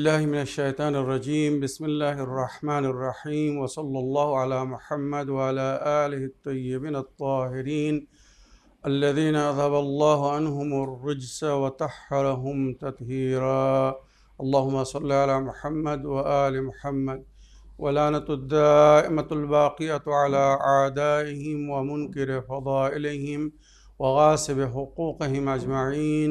بالله من الشيطان الرجيم. بسم الله الرحمن الرحيم. وصلى الله على محمد وعلى آله الطيبين الطاهرين الذين أذهب الله عنهم الرجس وطهرهم تطهيرا. اللهم صل على محمد وآل محمد. ولعنة الدائمة الباقية على أعدائهم ومنكر فضائلهم وغاصب حقوقهم أجمعين.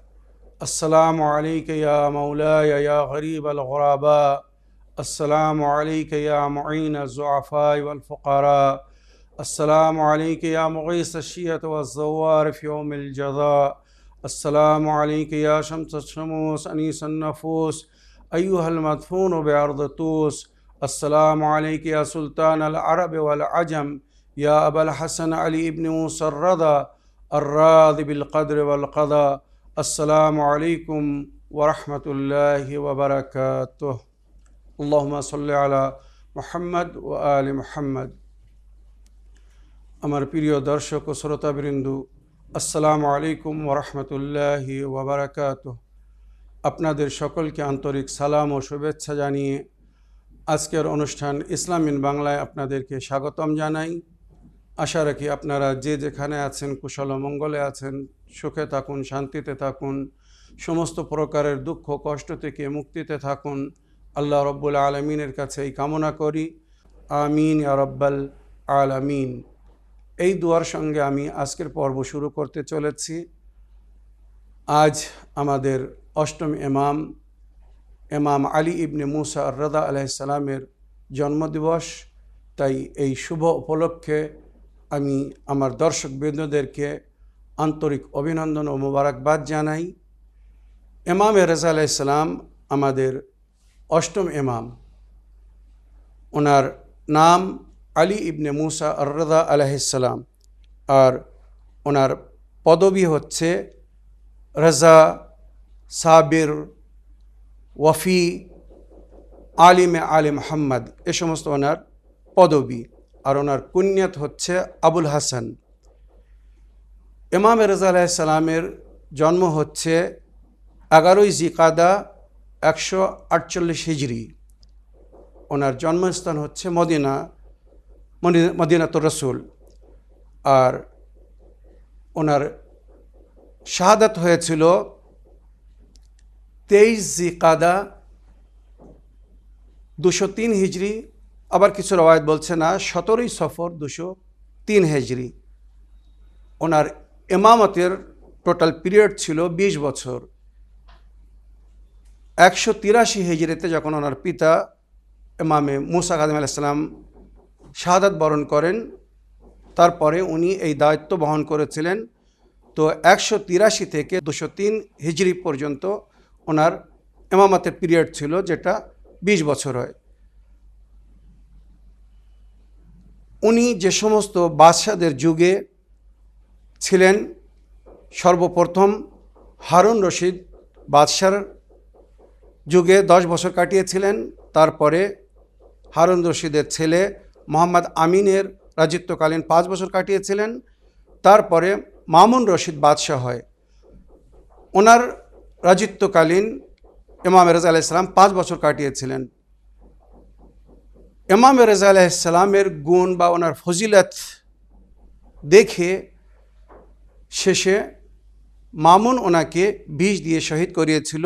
अस्सलाम वालेकुम या मौला या गरीब अलगराबा अस्सलाम वालेकुम या मुइन ज़ुआफ़ा वलफ़ारा अस्सलाम वालेकुम या मुग़ीस शियत वज़वार फ़ियोम अलजज़ा अस्सलाम वालेकुम या शम्स शमूस अनीस नफूस अयूहल मदफून बरदतूस अस्सलाम वालेकुम या सुल्तान अलअरब वलअजम या अबल हसन अली इब्न मुसरदा अर्राद बिलक़द्र वलक़दा আসসালামু আলাইকুম ওরহমতুল্লাহ ওবরাকাত আল্লাহমা সাল্লি আলা মোহাম্মদ ও আলী মোহাম্মদ। আমার প্রিয় দর্শক ও শ্রোতাবৃন্দ, আসসালামু আলাইকুম ওরহমতুল্লাহ ওবরাকাত আপনাদের সকলকে আন্তরিক সালাম ও শুভেচ্ছা জানিয়ে আজকের অনুষ্ঠান ইসলাম ইন বাংলায় আপনাদেরকে স্বাগতম জানাই। আশা রাখি আপনারা যে যেখানে আছেন, কুশল মঙ্গলে আছেন সুখে থাকুন, শান্তিতে থাকুন, সমস্ত প্রকারের দুঃখ, কষ্ট থেকে মুক্তিতে থাকুন। আল্লাহ রব্বুল আলমিনের কাছে এই কামনা করি। আমিন ইয়া রব্বাল আলামিন। এই দুয়ার সঙ্গে আমি আজকের পর্ব শুরু করতে চলেছি। আজ আমাদের অষ্টম এমাম এমাম আলী ইবনে মুসা রদা আলাইসালামের জন্মদিবস। তাই এই শুভ উপলক্ষে আমি আমার দর্শক বৃন্দদেরকে আন্তরিক অভিনন্দন ও মোবারকবাদ জানাই। এমাম রেজা আলাইসালাম আমাদের অষ্টম এমাম ওনার নাম আলী ইবনে মুসা আর্রদা আলাইসালাম আর ওনার পদবি হচ্ছে রাজা সাবির ওয়ফি আলিমে আলী মোহাম্মদ। এ সমস্ত ওনার পদবি। আর ওনার কুনিয়ত হচ্ছে আবুল হাসান। ইমাম রাজা আলাইসালামের জন্ম হচ্ছে এগারোই জিকাদা একশো আটচল্লিশ হিজড়ি ওনার জন্মস্থান হচ্ছে মদিনা মদিনাতুর রসুল। আর ওনার শাহাদাত হয়েছিল তেইশ জিকাদা দুশো তিন হিজড়ি আবার কিছু রবায়ত বলছে না, সতেরোই সফর দুশো তিন হেজড়ি ওনার এমামতের টোটাল পিরিয়ড ছিল ২০ বছর। একশো তিরাশি হেজড়িতে যখন ওনার পিতা এমামে মুসা কাদিম আলাইসালাম শাহাদাত বরণ করেন, তারপরে উনি এই দায়িত্ব বহন করেছিলেন। তো একশো তিরাশি থেকে দুশো তিন হিজড়ি পর্যন্ত ওনার এমামাতের পিরিয়ড ছিল যেটা ২০ বছর হয়। উনি যে সমস্ত বাদশাদের যুগে ছিলেন সর্বপ্রথম হারুন রশিদ বাদশার যুগে দশ বছর কাটিয়েছিলেন। তারপরে হারুন রশিদের ছেলে মোহাম্মদ আমিনের রাজত্বকালীন পাঁচ বছর কাটিয়েছিলেন। তারপরে মামুন রশিদ বাদশাহ হয়। ওনার রাজত্বকালীন ইমাম রাজা আলাইসালাম পাঁচ বছর কাটিয়েছিলেন। ইমাম রাজা আলাইসালামের গুণ বা ওনার ফজিলত দেখে শেষে মামুন ওনাকে বিষ দিয়ে শহীদ করিয়েছিল।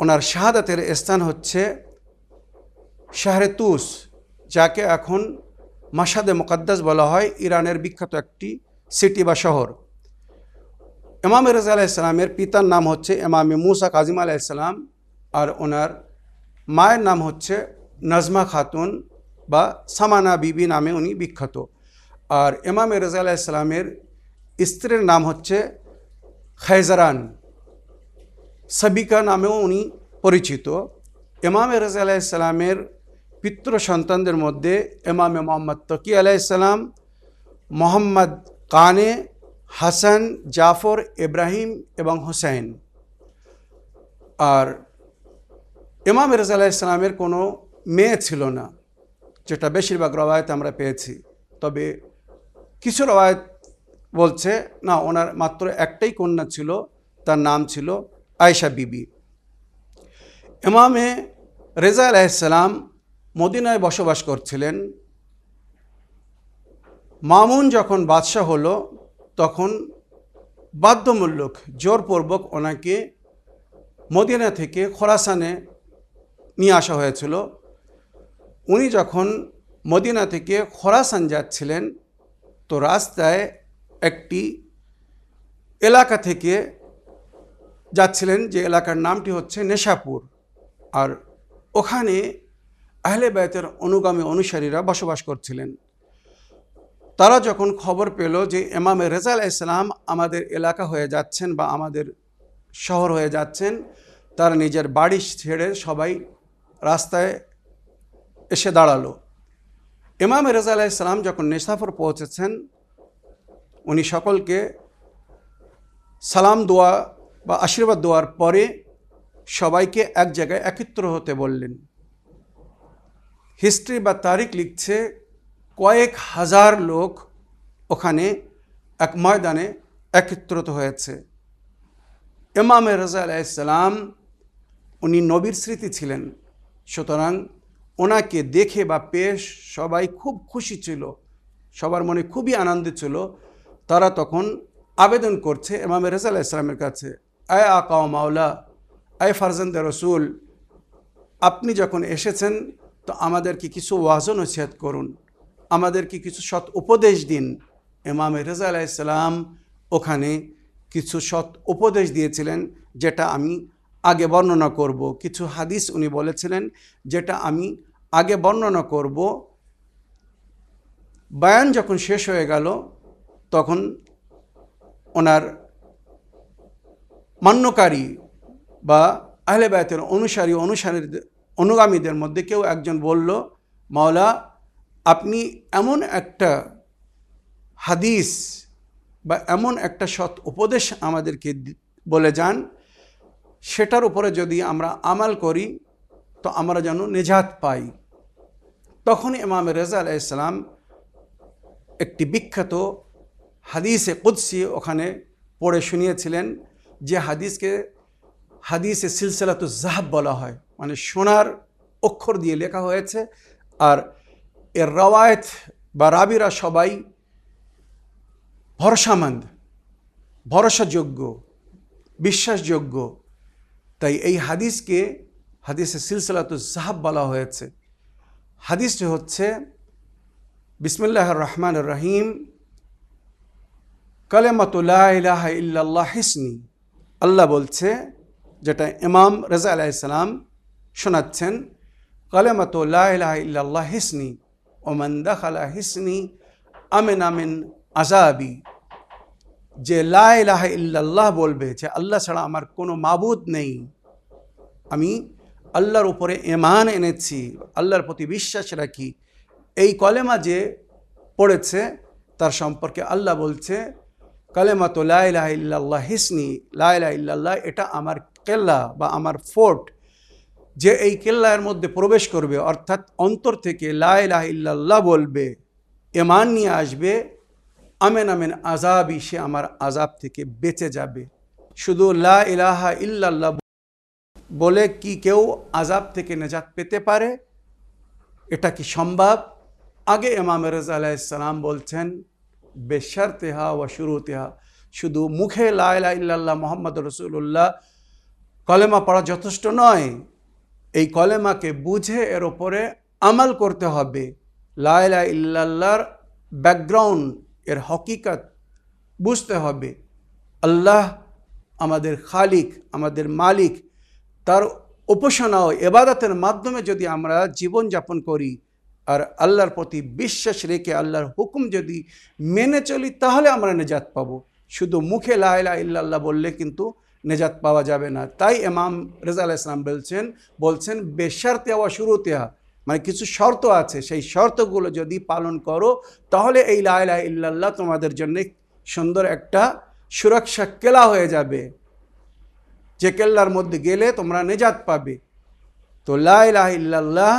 ওনার শাহাদাতের স্থান হচ্ছে শাহরে তুস, যাকে এখন মাসাদে মোকাদ্দাস বলা হয়, ইরানের বিখ্যাত একটি সিটি বা শহর। ইমাম রাজা আলাইসালামের পিতার নাম হচ্ছে ইমামে মুসা কাজিম আলাইসালাম আর ওনার মায়ের নাম হচ্ছে নাজমা খাতুন বা সামানা বিবি নামে উনি বিখ্যাত। আর ইমাম রাজা আলাইসালামের স্ত্রীর নাম হচ্ছে খাইজারান। সাবিকা নামেও উনি পরিচিত। ইমাম রাজা আলাইসালামের পিতৃ সন্তানদের মধ্যে ইমামে মোহাম্মদ তকি আলাইসালাম মোহাম্মদ কানে, হাসান, জাফর, ইব্রাহিম এবং হুসাইন। আর ইমাম রাজা আলাইসালামের কোনো মেয়ে ছিল না, যেটা বেশিরভাগ রবায়ত আমরা পেয়েছি। তবে কিছু রবায়ত বলছে, না, ওনার মাত্র একটাই কন্যা ছিল, তার নাম ছিল আয়সা বিবি। ইমামে রেজা আলাইসালাম মদিনায় বসবাস করছিলেন। মামুন যখন বাদশাহ হলো, তখন বাধ্যমূলক, জোরপূর্বক ওনাকে মদিনা থেকে খোরাসানে নিয়ে আসা হয়েছিল। উনি যখন মদিনা থেকে খোরাসান যাচ্ছিলেন তো রাস্তায় একটি এলাকা থেকে যাচ্ছিলেন যে এলাকার নামটি হচ্ছে নেশাপুর। আর ওখানে আহলে বায়তের অনুগামী অনুসারীরা বসবাস করছিলেন। তারা যখন খবর পেল যে এমামে রেজাল ইসলাম আমাদের এলাকা হয়ে যাচ্ছেন বা আমাদের শহর হয়ে যাচ্ছেন, তারা নিজের বাড়ি ছেড়ে সবাই রাস্তায় এসে দাঁড়াল। ইমাম রেজা আলাইসালাম যখন নেশাফর পৌঁছেছেন, উনি সকলকে সালাম দোয়া বা আশীর্বাদ দেওয়ার পরে সবাইকে এক জায়গায় একত্র হতে বললেন। হিস্ট্রি বা তারিখ লিখছে কয়েক হাজার লোক ওখানে এক ময়দানে একত্রিত হয়েছে। ইমাম রাজা আলাইসালাম উনি নবীর স্মৃতি ছিলেন, সুতরাং ওনাকে দেখে বা পেয়ে সবাই খুব খুশি ছিল, সবার মনে খুবই আনন্দিত ছিল। তারা তখন আবেদন করছে ইমাম রেজা আলাহ ইসলামের কাছে, আয় আকাও মাওলা, আয় ফারজান্দ রসুল, আপনি যখন এসেছেন তো আমাদেরকে কিছু ওয়াজন নসিহাত করুন, আমাদেরকে কিছু সৎ উপদেশ দিন। ইমাম রেজা আলাহ ইসলাম ওখানে কিছু সৎ উপদেশ দিয়েছিলেন, যেটা আমি আগে বর্ণনা করব। কিছু হাদিস উনি বলেছিলেন, যেটা আমি আগে বর্ণনা করব। বায়ান যখন শেষ হয়ে গেল, তখন ওনার মান্যকারী বা আহলে বায়তের অনুসারী অনুসারীদের অনুগামীদের মধ্যে কেউ একজন বলল, মাওলা, আপনি এমন একটা হাদিস বা এমন একটা সৎ উপদেশ আমাদেরকে বলে যান সেটার উপরে যদি আমরা আমাল করি, তো আমরা যেন নেজাত পাই। তখন ইমাম রেজা আলাইসালাম একটি বিখ্যাত হাদিসে কুদ্সি ওখানে পড়ে শুনিয়েছিলেন, যে হাদিসকে, হাদিসে সিলসিলাত জাহাব বলা হয়। মানে সোনার অক্ষর দিয়ে লেখা হয়েছে, আর এর রওয়ায়ত বা রাবিরা সবাই ভরসামন্দ, ভরসাযোগ্য, বিশ্বাসযোগ্য। তাই এই হাদিসকে, হাদিসে সিলসিলাত জাহাব বলা হয়েছে। হাদিসটি হচ্ছে বিসমুল্লাহ রহমান রহিম কালেমাতুল্লাহ ইলাহা ইল্লাল্লাহ হিসনি। আল্লাহ বলছে, যেটা ইমাম রাজা আলাইসালাম শোনাচ্ছেন কালেমাতুল্লাহ ইলাহা ইল্লাল্লাহ হিসনি, ওমান দাখালা হিসনি আমিন আমিন আজাবি যে লা ইলাহা ইল্লাল্লাহ বলবে, যে আল্লাহ ছাড়া আমার কোনো মাবুদ নেই। আমি আল্লাহর উপরে এমান এনেছি, আল্লাহর প্রতি বিশ্বাস রাখি। এই কলেমা যে পড়েছে, তার সম্পর্কে আল্লাহ বলছে কালেমা তো লাইলাহ ইল্লাল্লাহ হিসনি লাইলাহ ইল্লাল্লাহ, এটা আমার কেল্লা বা আমার ফোর্ট, যে এই কেল্লার মধ্যে প্রবেশ করবে, অর্থাৎ অন্তর থেকে লাইলাহ ইল্লাল্লাহ বলবে এমান নিয়ে আসবে, আমেন আমেন আজাবই সে আমার আজাব থেকে বেঁচে যাবে। শুধু লা ইলাহা ইল্লাল্লাহ বলে কি কেউ আজাব থেকে নেজাত পেতে পারে? এটা কি সম্ভব? আগে ইমাম রাজা আলাইসালাম বলছেন বেশার তেহা ও শুরু তেহা শুধু মুখে লাইলা ইল্লাল্লাহ মোহাম্মদ রসুল্লাহ কলেমা পড়া যথেষ্ট নয়, এই কলেমাকে বুঝে এর ওপরে আমাল করতে হবে। লাইলা ইল্লাল্লাহর ব্যাকগ্রাউন্ড, এর হকিকত বুঝতে হবে। আল্লাহ আমাদের খালিক, আমাদের মালিক তার উপাসনা ও এবাদতের মাধ্যমে যদি আমরা জীবনযাপন করি আর আল্লাহর প্রতি বিশ্বাস রেখে আল্লাহর হুকুম যদি মেনে চলি, তাহলে আমরা নেজাত পাবো। শুধু মুখে লাইলা ইল্লাল্লাহ বললে কিন্তু নেজাত পাওয়া যাবে না। তাই ইমাম রেজা আলাহ ইসলাম বলছেন বলছেন, বেশারতে হওয়া শুরুতেহা মানে কিছু শর্ত আছে, সেই শর্তগুলো যদি পালন করো, তাহলে এই লাইলা ইল্লাল্লাহ তোমাদের জন্য সুন্দর একটা সুরক্ষা কেলা হয়ে যাবে। যে কেল্লার মধ্যে গেলে তোমরা নেজাত পাবে। তো ইল্লাল্লাহ,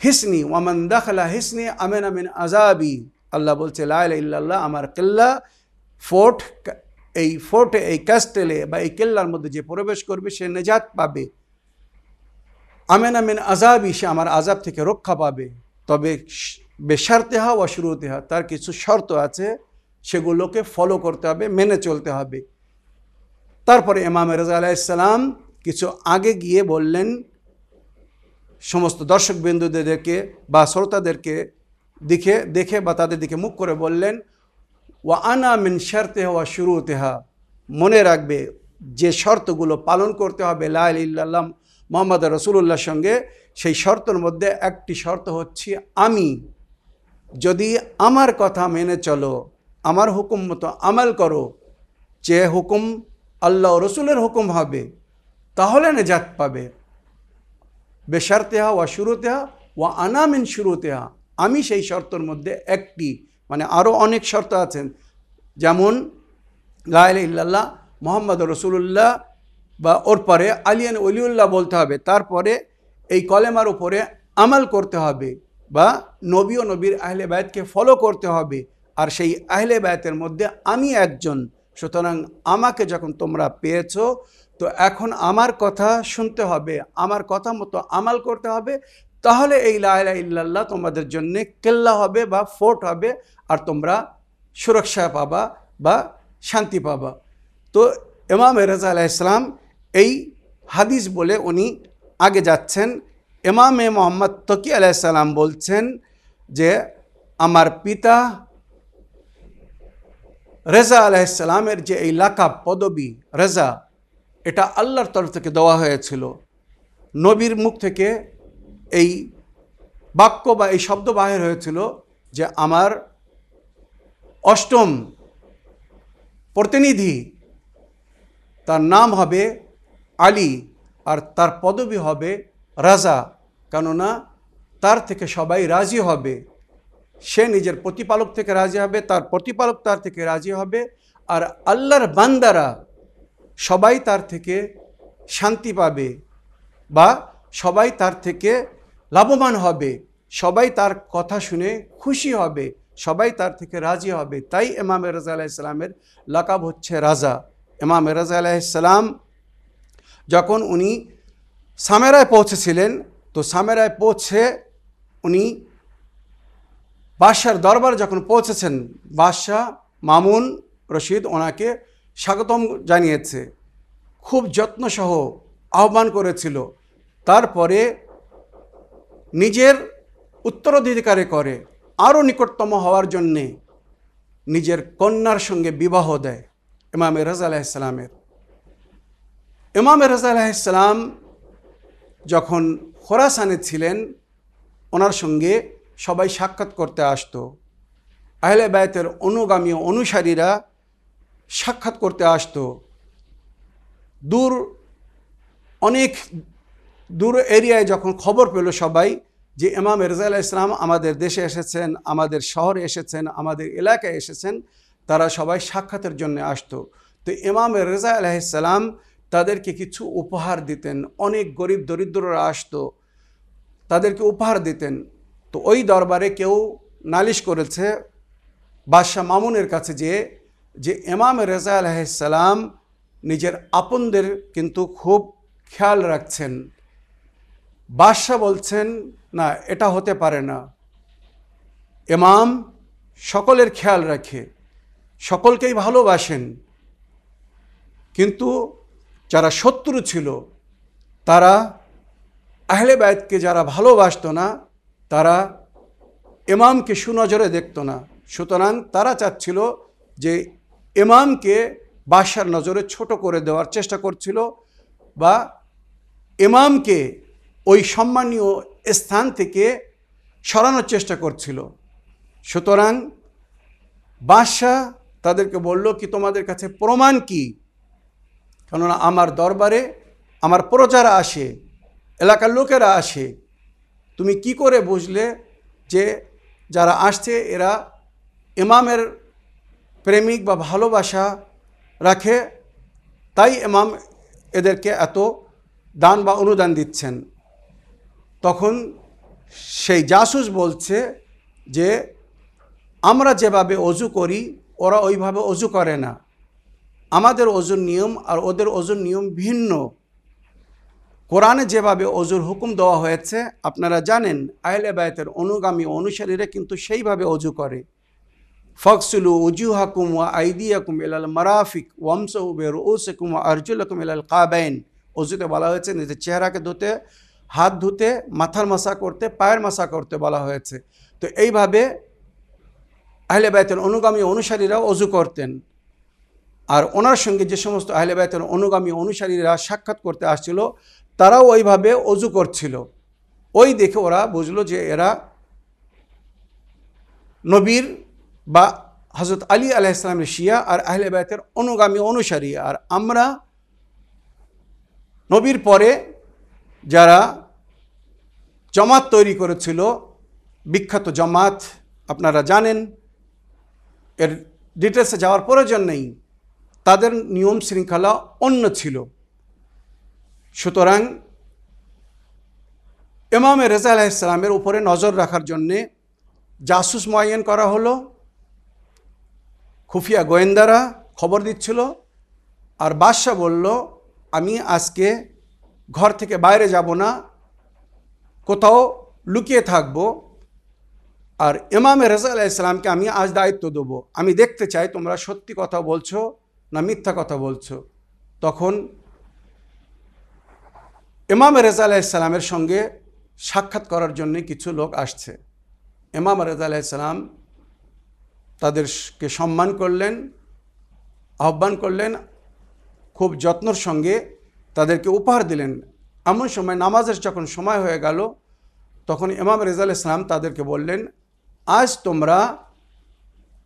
হিসনি ওয়ামান দাখলা হিসনি আমেন আমিন আজাবি আল্লাহ বলছে ইল্লাল্লাহ, আমার কেল্লা ফোর্ট, এই ফোর্টে, এই ক্যাস্টেলে বা এই কেল্লার মধ্যে যে প্রবেশ করবে, সে নেজাত পাবে। আমেন আমিন আজাবি সে আমার আজাব থেকে রক্ষা পাবে। তবে বেসারতেহা ও শুরুতেহা তার কিছু শর্ত আছে, সেগুলোকে ফলো করতে হবে, মেনে চলতে হবে। তারপরে ইমাম রাজা আলাইসালাম কিছু আগে গিয়ে বললেন, সমস্ত দর্শক বিন্দুদেরকে বা শ্রোতাদেরকে দেখে দেখে বা তাদের দিকে মুখ করে বললেন, ওয়া আনা মিন শারতে হওয়া শুরুতেহা মনে রাখবে যে শর্তগুলো পালন করতে হবে ইল্লাল্লাহ মোহাম্মদ রসুল্লাহর সঙ্গে, সেই শর্তর মধ্যে একটি শর্ত হচ্ছে আমি। যদি আমার কথা মেনে চলো, আমার হুকুম মতো আমাল করো, যে হুকুম আল্লাহ রসুলের হুকুম হবে, তাহলে নেজাত পাবে। বেশারতেহা ওয়া শুরুতেহা ওয়া আনামিন শুরুতেহা। আমি সেই শর্তর মধ্যে একটি মানে আরও অনেক শর্ত আছেন। যেমন লাইল ইল্লাল্লাহ, মোহাম্মদ রসুল্লাহ বা ওর পরে আলিয়ান অলিউল্লাহ বলতে হবে। তারপরে এই কলেমার উপরে আমাল করতে হবে বা নবী ও নবীর আহলে বায়তকে ফলো করতে হবে। আর সেই আহলে বায়তের মধ্যে আমি একজন সুতরাং আমাকে যখন তোমরা পেয়েছ, তো এখন আমার কথা শুনতে হবে, আমার কথা মতো আমাল করতে হবে, তাহলে এই লাইলা ইল্লাল্লাহ তোমাদের জন্যে কেল্লা হবে বা ফোর্ট হবে, আর তোমরা সুরক্ষা পাবা বা শান্তি পাবা। তো ইমাম রাজা আলাহ ইসলাম এই হাদিস বলে উনি আগে যাচ্ছেন। এমামে মোহাম্মদ তকি আলাইসাল্লাম বলছেন যে, আমার পিতা রেজা আলাইসাল্লামের যে এই লাকাব পদবী, রেজা, এটা আল্লাহর তরফ থেকে দেওয়া হয়েছিল। নবীর মুখ থেকে এই বাক্য বা এই শব্দ বাহির হয়েছিল যে আমার অষ্টম প্রতিনিধি, তার নাম হবে আলী আর তার পদবি হবে রাজা। কেননা তার থেকে সবাই রাজি হবে। সে নিজের প্রতিপালক থেকে রাজি হবে, তার প্রতিপালক তার থেকে রাজি হবে আর আল্লাহর বান্দারা সবাই তার থেকে শান্তি পাবে বা সবাই তার থেকে লাভবান হবে, সবাই তার কথা শুনে খুশি হবে, সবাই তার থেকে রাজি হবে। তাই ইমাম রাজা আলাইসালামের লাকাব হচ্ছে রাজা। ইমাম রাজা আলাইসালাম যখন উনি সামেরায় পৌঁছেছিলেন, তো সামেরায় পৌঁছে উনি বাদশার দরবার যখন পৌঁছেছেন, বাদশাহ মামুন রশিদ ওনাকে স্বাগতম জানিয়েছে। খুব যত্নসহ আহ্বান করেছিল। তারপরে নিজের উত্তরাধিকারে করে, আরও নিকটতম হওয়ার জন্যে নিজের কন্যার সঙ্গে বিবাহ দেয় ইমাম রাজা আলাইসালামের ইমাম রাজা আলাইসালাম যখন খোরাসানে ছিলেন, ওনার সঙ্গে সবাই সাক্ষাৎ করতে আসতো। আহলে বায়তের অনুগামী অনুসারীরা সাক্ষাৎ করতে আসতো। দূর, অনেক দূর এরিয়ায় যখন খবর পেল সবাই যে ইমাম রেজা ইসলাম আমাদের দেশে এসেছেন, আমাদের শহরে এসেছেন, আমাদের এলাকায় এসেছেন, তারা সবাই সাক্ষাতের জন্য আসতো। তো ইমাম রেজা আলাইসাল্লাম তাদেরকে কিছু উপহার দিতেন। অনেক গরিব দরিদ্ররা আসতো, তাদেরকে উপহার দিতেন। তো ওই দরবারে কেউ নালিশ করেছে বাদশাহ মামুনের কাছে যে যে ইমাম রেজা আলাইসাল্লাম নিজের আপনদের কিন্তু খুব খেয়াল রাখছেন। বাদশাহ বলছেন, না, এটা হতে পারে না। এমাম সকলের খেয়াল রাখে, সকলকেই ভালোবাসেন। কিন্তু যারা শত্রু ছিল, তারা আহলে বায়তকে যারা ভালোবাসত না তারা এমামকে সুনজরে দেখত না। সুতরাং তারা চাচ্ছিল যে এমামকে বাদশার নজরে ছোট করে দেওয়ার চেষ্টা করছিল বা এমামকে ওই সম্মানীয় স্থান থেকে সরানোর চেষ্টা করছিল। সুতরাং বাদশাহ তাদেরকে বলল কি, তোমাদের কাছে প্রমাণ কি? কেননা আমার দরবারে আমার প্রজারা আসে, এলাকার লোকেরা আসে তুমি কি করে বুঝলে যে যারা আসছে, এরা ইমামের প্রেমিক বা ভালোবাসা রাখে? তাই ইমাম এদেরকে এত দান বা অনুদান দিচ্ছেন। তখন সেই জাসুস বলছে যে, আমরা যেভাবে অজু করি, ওরা ওইভাবে অজু করে না। আমাদের অজুর নিয়ম আর ওদের অজুর নিয়ম ভিন্ন। কোরআনে যেভাবে অজুর হুকুম দেওয়া হয়েছে, আপনারা জানেন, আহলে বায়তের অনুগামী অনুসারীরা কিন্তু সেইভাবে অজু করে। ফকসুলু উজু হাকুম ওয়া আইদিয়াকুম ইলাল মারাফিক ওয়ামসু বের ওসেকুম ওয়া আরজুলাকুম ইলাল কাবাইন। অজুতে বলা হয়েছে, নিজের চেহারাকে ধুতে, হাত ধুতে, মাথার মাসা করতে, পায়ের মাসা করতে বলা হয়েছে। তো এইভাবে আহলে বায়তের অনুগামী অনুসারীরা অজু করতেন। আর ওনার সঙ্গে যে সমস্ত আহলে বায়তের অনুগামী অনুসারীরা সাক্ষাৎ করতে আসছিল তারাও ওইভাবে অজু করছিল। ওই দেখে ওরা বুঝলো যে এরা নবীর বা হজরত আলী আলাইসলামের শিয়া আর আহলে বায়তের অনুগামী অনুসারী। আর আমরা নবীর পরে যারা জমাত তৈরি করেছিল, বিখ্যাত জমাত, আপনারা জানেন, এর ডিটেলসে যাওয়ার প্রয়োজন নেই। তাদের নিয়ম শৃঙ্খলা অন্য ছিল। সুতরাং ইমামে রেজা আলাইসালামের উপরে নজর রাখার জন্যে জাসুস ময়ন করা হলো, খুফিয়া গোয়েন্দারা খবর দিচ্ছিল আর বাদশাহ বলল, আমি আজকে ঘর থেকে বাইরে যাব না, কোথাও লুকিয়ে থাকব আর ইমাম রেজা আলাইসালামকে আমি আজ দায়িত্ব দেবো। আমি দেখতে চাই তোমরা সত্যি কথা বলছো না মিথ্যা কথা বলছো। তখন ইমাম রেজা আলাইসালামের সঙ্গে সাক্ষাৎ করার জন্য কিছু লোক আসছে। ইমাম রেজা আলাইসালাম তাদেরকে সম্মান করলেন, আহ্বান করলেন, খুব যত্নর সঙ্গে তাদেরকে উপহার দিলেন। এমন সময় নামাজের যখন সময় হয়ে গেল, তখন ইমাম রেজাল ইসলাম তাদেরকে বললেন, আজ তোমরা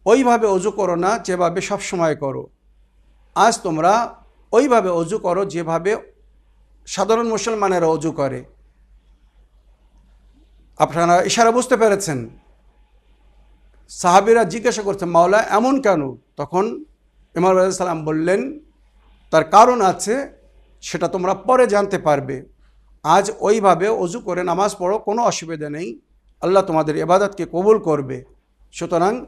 ওইভাবে অজু করো না, যেভাবে সব সময় করো। আজ তোমরা ওইভাবে অজু করো, যেভাবে সাধারণ মুসলমানেরা অজু করে। আপনারা ইশারা বুঝতে পেরেছেন। সাহাবিরা জিজ্ঞাসা করছে, মাওলা, এমন কেন? তখন ইমাম সালাম বললেন, তার কারণ আছে, সেটা তোমরা পরে জানতে পারবে। আজ ওইভাবে অজু করে নামাজ পড়ো, কোনো অসুবিধা নেই। আল্লাহ তোমাদের এবাদতকে কবুল করবে। সুতরাং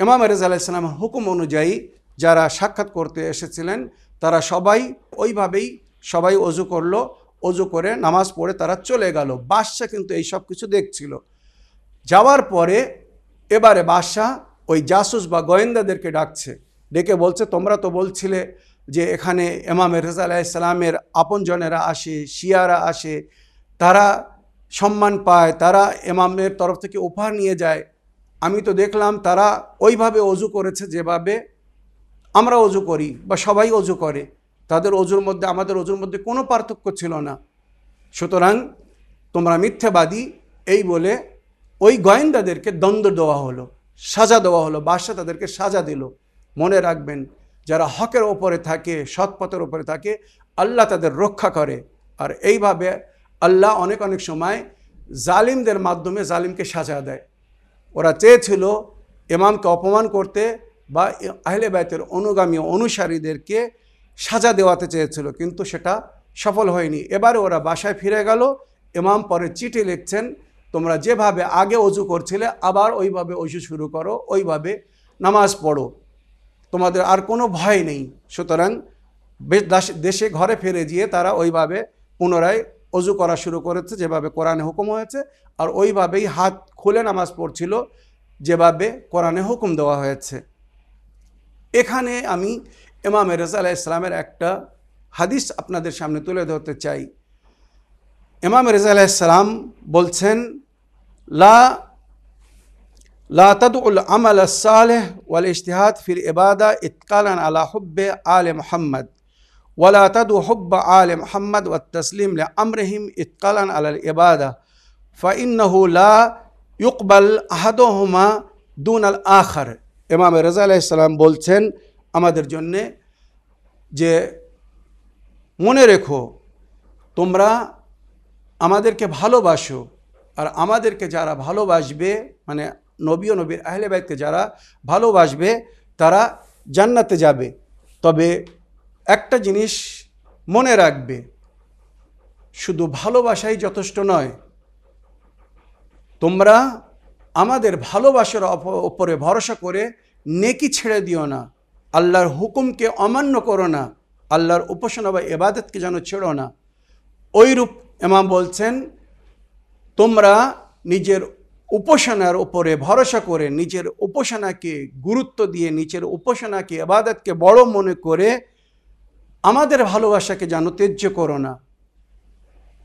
ইমাম রেজা আলাইসালামের হুকুম অনুযায়ী যারা সাক্ষাৎ করতে এসেছিলেন, তারা সবাই ওইভাবেই সবাই অজু করল, অজু করে নামাজ পড়ে তারা চলে গেল। বাদশাহ কিন্তু এই সব কিছু দেখছিল। যাওয়ার পরে এবারে বাদশাহ ওই জাসুস বা গোয়েন্দাদেরকে ডাকছে। ডেকে বলছে, তোমরা তো বলছিলে যে এখানে এমাম রেজা আলাইসালামের আপনজনেরা আসে, শিয়ারা আসে, তারা সম্মান পায়, তারা এমামের তরফ থেকে উপহার নিয়ে যায়। আমি তো দেখলাম তারা ওইভাবে অজু করেছে যেভাবে আমরা অজু করি বা সবাই অজু করে। তাদের অজুর মধ্যে, আমাদের অজুর মধ্যে কোনো পার্থক্য ছিল না। সুতরাং তোমরা মিথ্যাবাদী, এই বলে ওই গোয়েন্দাদেরকে দ্বন্দ্ব দেওয়া হলো, সাজা দেওয়া হলো, বাদশাহ তাদেরকে সাজা দিল। মনে রাখবেন, যারা হকের ওপরে থাকে, সৎপথের ওপরে থাকে, আল্লাহ তাদের রক্ষা করে। আর এইভাবে আল্লাহ অনেক অনেক সময় জালিমদের মাধ্যমে জালিমকে সাজা দেয়। ওরা চেয়েছিল ইমামকে অপমান করতে বা আহলে বায়তের অনুগামী অনুসারীদেরকে সাজা দেওয়াতে চেয়েছিল, কিন্তু সেটা সফল হয়নি। এবারে ওরা বাসায় ফিরে গেল, ইমাম পরে চিঠি লিখছেন, তোমরা যেভাবে আগে অজু করছিলে, আবার ওইভাবে অজু শুরু করো, ওইভাবে নামাজ পড়ো। তোমাদের আর কোনো ভয় নেই। সুতরাং দেশে ঘরে ফিরে গিয়ে তারা ওইভাবে পুনরায় অজু করা শুরু করেছে, যেভাবে কোরআনে হুকুম হয়েছে, আর ওইভাবেই হাত খুলে নামাজ পড়ছিল, যেভাবে কোরআনে হুকুম দেওয়া হয়েছে। এখানে আমি ইমাম রেজা আলাহ ইসলামের একটা হাদিস আপনাদের সামনে তুলে ধরতে চাই। ইমাম রেজা আলাহ ইসলাম বলছেন, লা লা তদউল আমাল সালেহ ওয়াল ইজতিহাদ ফিল ইবাদা ইতকালান আলা হুব্বে আলে মোহাম্মদ হুব্বা আলে মোহাম্মদ ওয়া তসলিম লে আমরহিম ইতকালান আলাল ইবাদা ফাইন্নহু লা ইউকবাল আহাদহুমা দুন আল আখর। ইমাম রেজা আলাইসালাম বলছেন আমাদের জন্যে যে মনে রেখো, তোমরা আমাদেরকে ভালোবাসো আর আমাদেরকে যারা ভালোবাসবে মানে নবী ও নবীর আহলে বাইতকে যারা ভালোবাসবে, তারা জান্নাতে যাবে। তবে একটা জিনিস মনে রাখবে, শুধু ভালোবাসাই যথেষ্ট নয়, তোমরা আমাদের ভালোবাসার ওপরে ভরসা করে নেকি ছেড়ে দিও না। আল্লাহর হুকুমকে অমান্য করো না, আল্লাহর উপাসনা বা এবাদতকে যেন ছেড়ো না। ওইরূপ এমাম বলছেন, তোমরা নিজের উপাসনার উপরে ভরসা করে নিজের উপাসনাকে গুরুত্ব দিয়ে, নিজের উপাসনাকে এবাদতকে বড় মনে করে আমাদের ভালোবাসাকে যেন ত্যায্য করো না।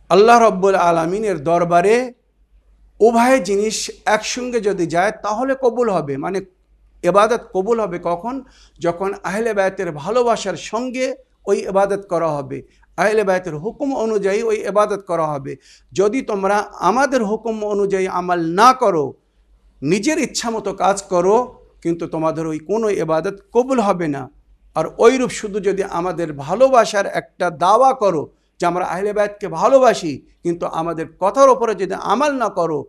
আল্লাহ রব্বুল আলমিনের দরবারে উভয় জিনিস একসঙ্গে যদি যায়, তাহলে কবুল হবে। মানে এবাদত কবুল হবে কখন? যখন আহলে বায়তের ভালোবাসার সঙ্গে ওই এবাদত করা হবে। আহলে বায়তের হুকুম অনুযায়ী ওই এবাদত করা হবে। যদি তোমরা আমাদের হুকুম অনুযায়ী আমাল না করো, নিজের ইচ্ছা মতো কাজ করো, কিন্তু তোমাদের ওই কোনো এবাদত কবুল হবে না। আর ওইরূপ শুধু যদি আমাদের ভালোবাসার একটা দাওয়া করো, যে আমরা আহলে বায়তকে ভালোবাসি, কিন্তু আমাদের কথার ওপরে যদি আমাল না করো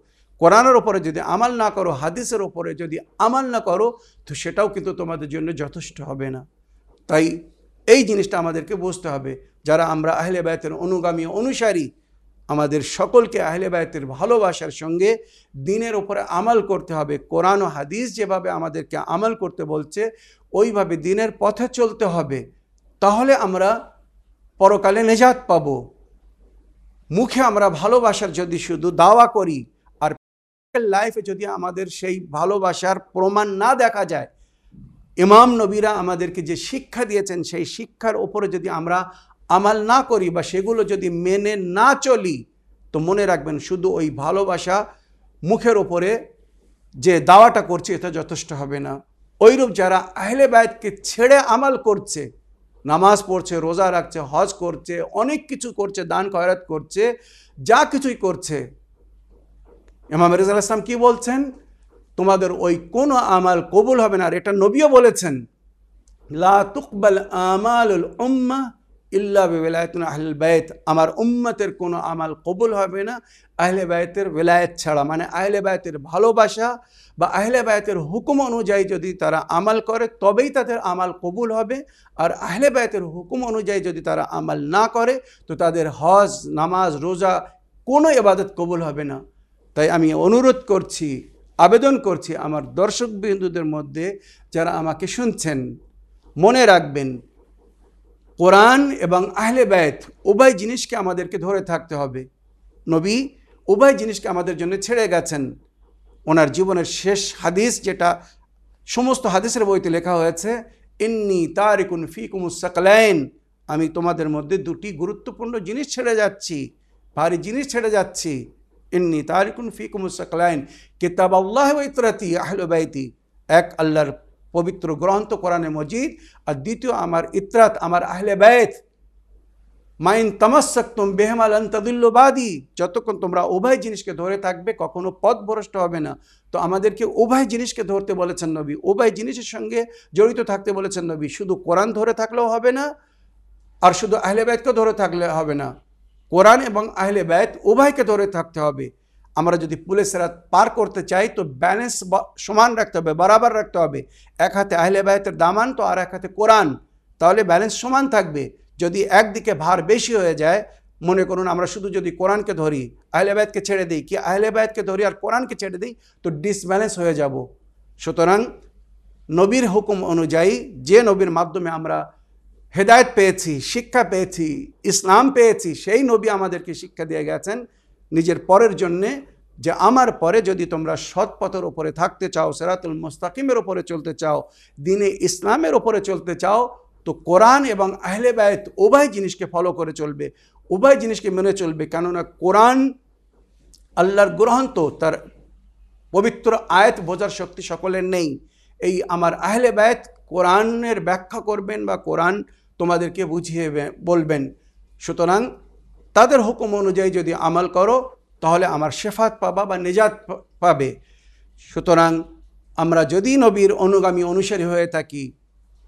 কোরআনের ওপরে যদি আমাল না করো, হাদিসের ওপরে যদি আমাল না করো, তো সেটাও কিন্তু তোমাদের জন্য যথেষ্ট হবে না। তাই এই জিনিসটা আমাদেরকে বুঝতে হবে। যারা আমরা আহলে বায়তের অনুগামী অনুসারী, আমাদের সকলকে আহলে বায়তের ভালোবাসার সঙ্গে দিনের ওপরে আমাল করতে হবে। কোরআন ও হাদিস যেভাবে আমাদেরকে আমাল করতে বলছে, ওইভাবে দিনের পথে চলতে হবে। তাহলে আমরা পরকালে নেজাত পাব। মুখে আমরা ভালোবাসার যদি শুধু দাওয়া করি লাইফে যদি আমাদের সেই ভালোবাসার প্রমাণ না দেখা যায়, ইমাম নবীরা আমাদেরকে যে শিক্ষা দিয়েছেন, সেই শিক্ষার ওপরে যদি আমরা আমাল না করি বা সেগুলো যদি মেনে না চলি, তো মনে রাখবেন শুধু ওই ভালোবাসা মুখের ওপরে যে দাওয়াটা করছে, এটা যথেষ্ট হবে না। ওইরূপ যারা আহলে বায়তকে ছেড়ে আমাল করছে, নামাজ পড়ছে, রোজা রাখছে, হজ করছে, অনেক কিছু করছে, দান খয়রাত করছে, যা কিছুই করছে ইমাম রেজাল ইসলাম কি বলছেন? তোমাদের ওই কোনো আমাল কবুল হবে না। আর এটা নবীও বলেছেন, লা আমালুল উম্মা ইল্লা বেলায়তুন আহল বাইত। আমার উম্মতের কোনো আমাল কবুল হবে না আহলে বায়তের বেলায়েত ছাড়া। মানে আহলে বায়তের ভালোবাসা বা আহলে বায়তের হুকুম অনুযায়ী যদি তারা আমাল করে, তবেই তাদের আমাল কবুল হবে। আর আহলে বায়তের হুকুম অনুযায়ী যদি তারা আমাল না করে, তো তাদের হজ, নামাজ, রোজা কোনো এবাদত কবুল হবে না। তাই আমি অনুরোধ করছি, আবেদন করছি আমার দর্শক বিন্দুদের মধ্যে যারা আমাকে শুনছেন, মনে রাখবেন, কোরআন এবং আহলে ব্যত উভয় জিনিসকে আমাদেরকে ধরে থাকতে হবে। নবী উভয় জিনিসকে আমাদের জন্য ছেড়ে গেছেন। ওনার জীবনের শেষ হাদিস যেটা সমস্ত হাদিসের বইতে লেখা হয়েছে, ইন্নি তারিকুন ফিকুমুসাকলাইন আমি তোমাদের মধ্যে দুটি গুরুত্বপূর্ণ জিনিস ছেড়ে যাচ্ছি, ভারী জিনিস ছেড়ে যাচ্ছি। ইন্নি তারিকুন ফিকুমুসাকলাইন কিতাব আল্লাহ ইতরাতি আহল বাইতি এক আল্লাহর পবিত্র গ্রন্থ, কোরআনে মজিদ। আর দ্বিতীয়, আমার ইতরাত, আমার আহলে বাইত। মাইন তামাসাক তুম বেহমাল বাদি। যতক্ষণ তোমরা উভয় জিনিসকে ধরে থাকবে, কখনো পথ ভ্রষ্ট হবে না। তো আমাদেরকে উভয় জিনিসকে ধরতে বলেছেন নবী। উভয় জিনিসের সঙ্গে জড়িত থাকতে বলেছেন নবী। শুধু কোরআন ধরে থাকলেও হবে না, আর শুধু আহলে ব্যয়তকে ধরে থাকলে হবে না। কোরআন এবং আহলে ব্যয়ত উভয়কে ধরে থাকতে হবে। আমরা যদি পুলিশ রাত পার করতে চাই, তো ব্যালেন্স সমান রাখতে হবে, বরাবর রাখতে হবে। এক হাতে আহলে ব্যয়তের দামান তো আর এক হাতে কোরআন। তাহলে ব্যালেন্স সমান থাকবে। যদি একদিকে ভার বেশি হয়ে যায়, মনে করুন আমরা শুধু যদি কোরআনকে ধরি আহলেবায়তকে ছেড়ে দিই, কি আহলেবায়তকে ধরি আর কোরআনকে ছেড়ে দিই, তো ডিসব্যালেন্স হয়ে যাব। সুতরাং নবীর হুকুম অনুযায়ী যে নবীর মাধ্যমে আমরা হেদায়ত পেয়েছি, শিক্ষা পেয়েছি, ইসলাম পেয়েছি, সেই নবী আমাদেরকে শিক্ষা দিয়ে গেছেন নিজের পরের জন্যে যে আমার পরে যদি তোমরা সৎ পথের ওপরে থাকতে চাও, সেরাতুল মুস্তাকিমের ওপরে চলতে চাও, দিনে ইসলামের ওপরে চলতে চাও, তো কোরআন এবং আহলে বায়ত উভয় জিনিসকে ফলো করে চলবে, উভয় জিনিসকে মেনে চলবে। কেননা কোরআন আল্লাহর গ্রহণ তার পবিত্র আয়াত বোঝার শক্তি সকলের নেই। এই আমার আহলে বায়ত কোরআনের ব্যাখ্যা করবেন বা কোরআন তোমাদেরকে বুঝিয়ে বলবেন। সুতরাং তাদের হুকুম অনুযায়ী যদি আমাল করো, তাহলে আমার শেফাত পাবা বা নিজাত পাবে। সুতরাং আমরা যদি নবীর অনুগামী অনুসারী হয়ে থাকি,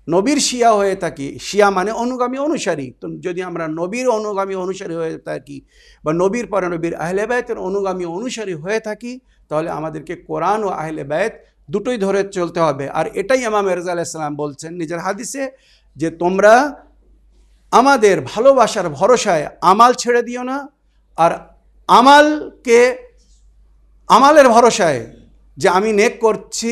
নবীর শিয়া হয়ে থাকি, শিয়া মানে অনুগামী অনুসারী। তো যদি আমরা নবীর অনুগামী অনুসারী হয়ে থাকি বা নবীর পরে নবীর আহলে বায়তের অনুগামী অনুসারী হয়ে থাকি, তাহলে আমাদেরকে কোরআন ও আহলে বায়ত দুটোই ধরে চলতে হবে। আর এটাই ইমাম রেজা আলাইসাল্লাম বলছেন নিজের হাদিসে যে তোমরা আমাদের ভালোবাসার ভরসায় আমাল ছেড়ে দিও না, আর আমালকে, আমালের ভরসায় যে আমি নেক করছি,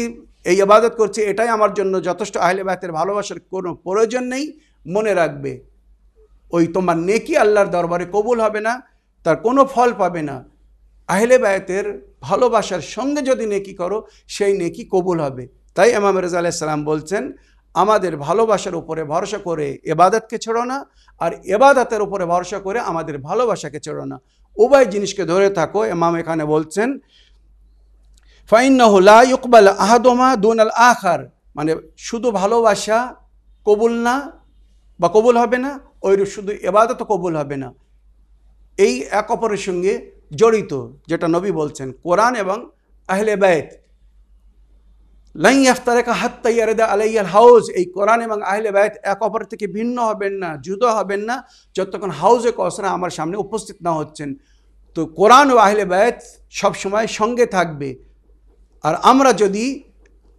এই আবাদত করছি, এটাই আমার জন্য যথেষ্ট। আহলে বায়তের ভালোবাসার কোনো প্রয়োজন নেই, মনে রাখবে, ওই তোমার নেকি আল্লাহর দরবারে কবুল হবে না, তার কোনো ফল পাবে না। আহলে বায়তের ভালোবাসার সঙ্গে যদি নেকি করো, সেই নেকি কবুল হবে। তাই ইমাম রেজা আলাইসাল্লাম বলছেন আমাদের ভালোবাসার উপরে ভরসা করে এবাদতকে ছেড়ো না, আর এবাদতের উপরে ভরসা করে আমাদের ভালোবাসাকে ছেড়ো না। উভয় জিনিসকে ধরে থাকো এমাম এখানে বলছেন ফাইন্নাহুলা ইকবাল আহাদমা দুন আল আখার মানে শুধু ভালোবাসা কবুল না বা কবুল হবে না ওই শুধু এবাদত কবুল হবে না। এই এক অপরের সঙ্গে জড়িত, যেটা নবী বলছেন, কোরআন এবং আহলে বায়ত লাই আফতারেকা হাত্তা ইয়ারেদা আলাইয়াল হাউজ, এই কোরআন এবং আহলে বায়ত এক অপর থেকে ভিন্ন হবেন না জুদো হবেন না, যতক্ষণ হাউজে কসরা আমার সামনে উপস্থিত না হচ্ছেন। তো কোরআন ও আহলে বায়ত সবসময় সঙ্গে থাকবে। আর আমরা যদি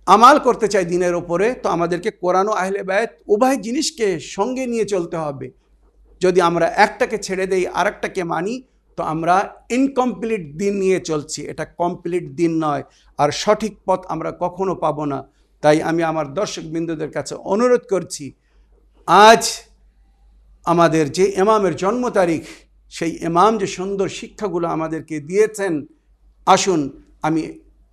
আমাল করতে চাই দিনের ওপরে তো আমাদেরকে কোরআন ও আহলে বায়ত উভয় জিনিসকে সঙ্গে নিয়ে চলতে হবে। যদি আমরা একটাকে ছেড়ে দেই, আরেকটাকে মানি তো আমরা ইনকমপ্লিট দিন নিয়ে চলছি। এটা কমপ্লিট দিন নয়। আর সঠিক পথ আমরা কখনো পাবো না। তাই আমি আমার দর্শক বিন্দুদের কাছে অনুরোধ করছি, আজ আমাদের যে এমামের জন্ম তারিখ, সেই এমাম যে সুন্দর শিক্ষাগুলো আমাদেরকে দিয়েছেন, আসুন আমি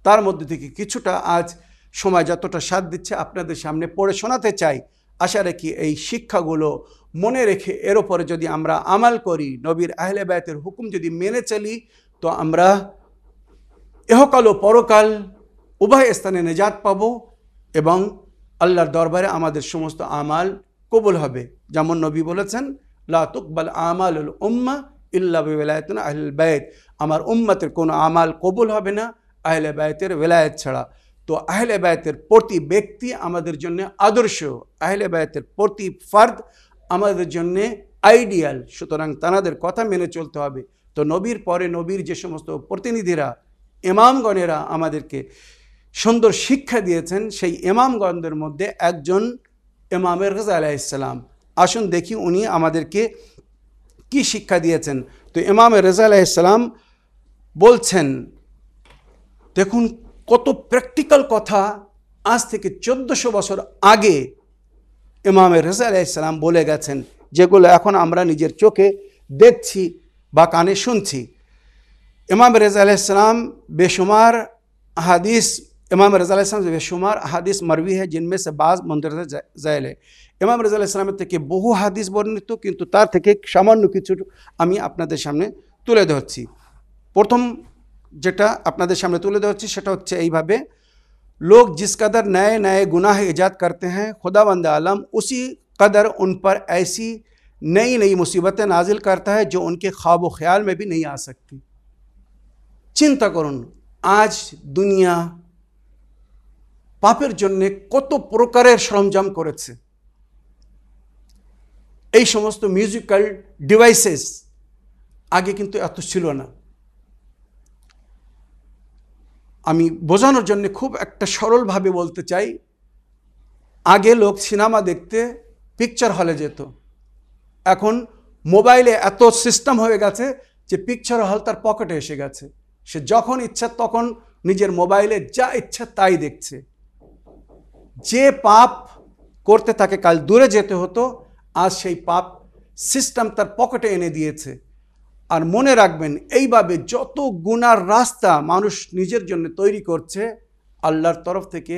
তার মধ্যে থেকে কিছুটা আজ সময় যতটা সাথ দিচ্ছে আপনাদের সামনে পড়ে শোনাতে চাই। আশা রাখি এই শিক্ষাগুলো মনে রেখে এর ওপরে যদি আমরা আমাল করি, নবীর আহলে বায়তের হুকুম যদি মেনে চলি, তো আমরা এহকাল ও পরকাল উভয় স্থানে নেজাত পাব এবং আল্লাহর দরবারে আমাদের সমস্ত আমাল কবুল হবে। যেমন নবী বলেছেন, লা তুকবাল আমাল উম্মা ইল্লা বেলায়তন আহল বায়ত আমার উম্মতের কোনো আমাল কবুল হবে না আহলে বায়তের বেলায়েত ছাড়া। তো আহলে বায়তের প্রতি ব্যক্তি আমাদের জন্য আদর্শ। আহলে বায়তের প্রতি ফার্দ আমাদের জন্যে আইডিয়াল সুতরাং তানাদের কথা মেনে চলতে হবে। তো নবীর পরে নবীর যে সমস্ত প্রতিনিধিরা, ইমামগণেরা আমাদেরকে সুন্দর শিক্ষা দিয়েছেন, সেই ইমামগণদের মধ্যে একজন ইমামের রাজা আলাইসাল্লাম আসুন দেখি উনি আমাদেরকে কি শিক্ষা দিয়েছেন। তো ইমামের রেজা আলাইসাল্লাম বলছেন, দেখুন কত প্র্যাকটিক্যাল কথা, আজ থেকে চোদ্দোশো বছর আগে ইমামের রেজা আলাইসাল্লাম বলে গেছেন যেগুলো এখন আমরা নিজের চোখে দেখছি বা কানে শুনছি ইমাম রেজা আলাইসাল্লাম বেশুমার হাদিস इमाम रज़ा बेशुमार হাদিস মারবি है जिनमें से बाज मंदरजा জায়লে ইমাম রাজা ইসলামের থেকে বহু হাদিস বর্ণিত কিন্তু তার থেকে সামান্য কিছু আমি আপনাদের সামনে তুলে ধরছি প্রথম যেটা আপনাদের সামনে তুলে ধরছি সেটা হচ্ছে এইভাবে लोग जिस कदर नए नए गुनाह ईजाद करते हैं खुदावंद आलम उसी कदर उन पर ऐसी नई नई मुसीबतें नाजिल करता है जो उनके ख्वाब व ख्याल में भी नहीं आ सकती চিন্তা করুন আজ দুনিয়া পাপের জন্যে কত প্রকারের সরঞ্জাম করেছে এই সমস্ত মিউজিক্যাল ডিভাইসেস আগে কিন্তু এত ছিল না আমি বোঝানোর জন্য খুব একটা সরলভাবে বলতে চাই, আগে লোক সিনেমা দেখতে পিকচার হলে যেত। এখন মোবাইলে এত সিস্টেম হয়ে গেছে যে পিকচার হল তার পকেটে এসে গেছে। সে যখন ইচ্ছা তখন নিজের মোবাইলে যা ইচ্ছা তাই দেখছে। যে পাপ করতে তাকে কাল দূরে যেতে হতো, আজ সেই পাপ সিস্টেম তার পকেটে এনে দিয়েছে। আর মনে রাখবেন, এইভাবে যত গুনার রাস্তা মানুষ নিজের জন্য তৈরি করছে, আল্লাহর তরফ থেকে